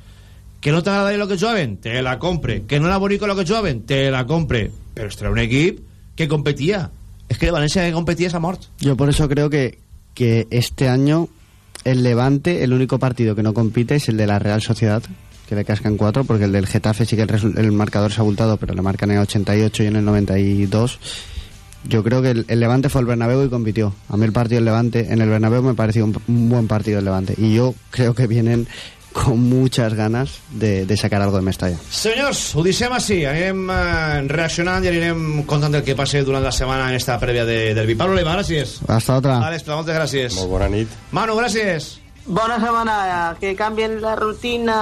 Que no t'agradaria el que jugaven, te la compre. Que no era bonico el que jugaven, te la compre. Però este era un equip que competia és que el València que competia és a mort. Yo por eso creo que, que este año el Levante, el único partido que no compite es el de la Real Sociedad, que le cascan cuatro, porque el del Getafe sí que el, el marcador se ha abultado, pero le marcan en el 88 y en el 92. Yo creo que el, el Levante fue al Bernabéu y compitió. A mí el partido del Levante en el Bernabéu me pareció un, un buen partido del Levante. Y yo creo que vienen con muchas ganas de, de sacar algo de Mestalla. Senyors, ho deixem així. Anirem eh, reaccionant i anirem contant el que passe durant la setmana en esta prèvia de, del Pablo Leiva, gràcies. Hasta otra. Àlex, moltes gràcies. Molt bona nit. Manu, gràcies. Bona setmana, que canvien la rutina.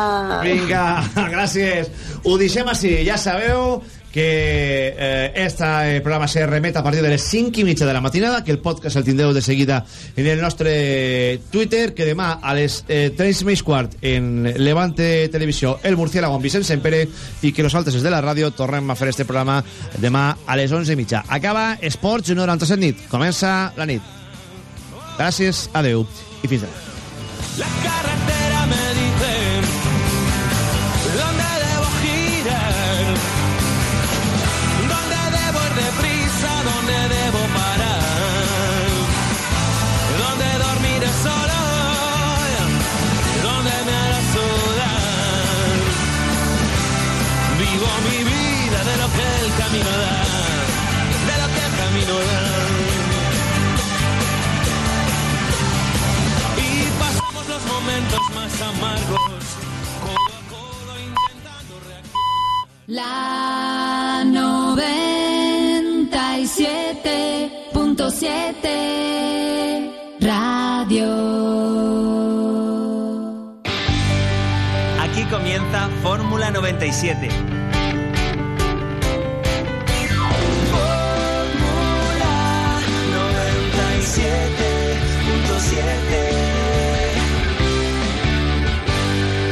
Vinga, <laughs> gràcies. Ho deixem així. Ja sabeu que eh, este programa se remet a partir de les 5 i mitja de la matinada, que el podcast el tindreu de seguida en el nostre Twitter, que demà a les eh, 3 més quart en Levante Televisió, el Murciélago amb Vicent Sempere, i que nosaltres des de la ràdio tornem a fer este programa demà a les 11 i mitja. Acaba Esports 97 nit. Comença la nit. Gràcies, adeu i fins demà. La carretera amargos, codo a codo intentando reaccionar. La 97.7 Radio. Aquí comienza Fórmula 97. Fórmula 97.7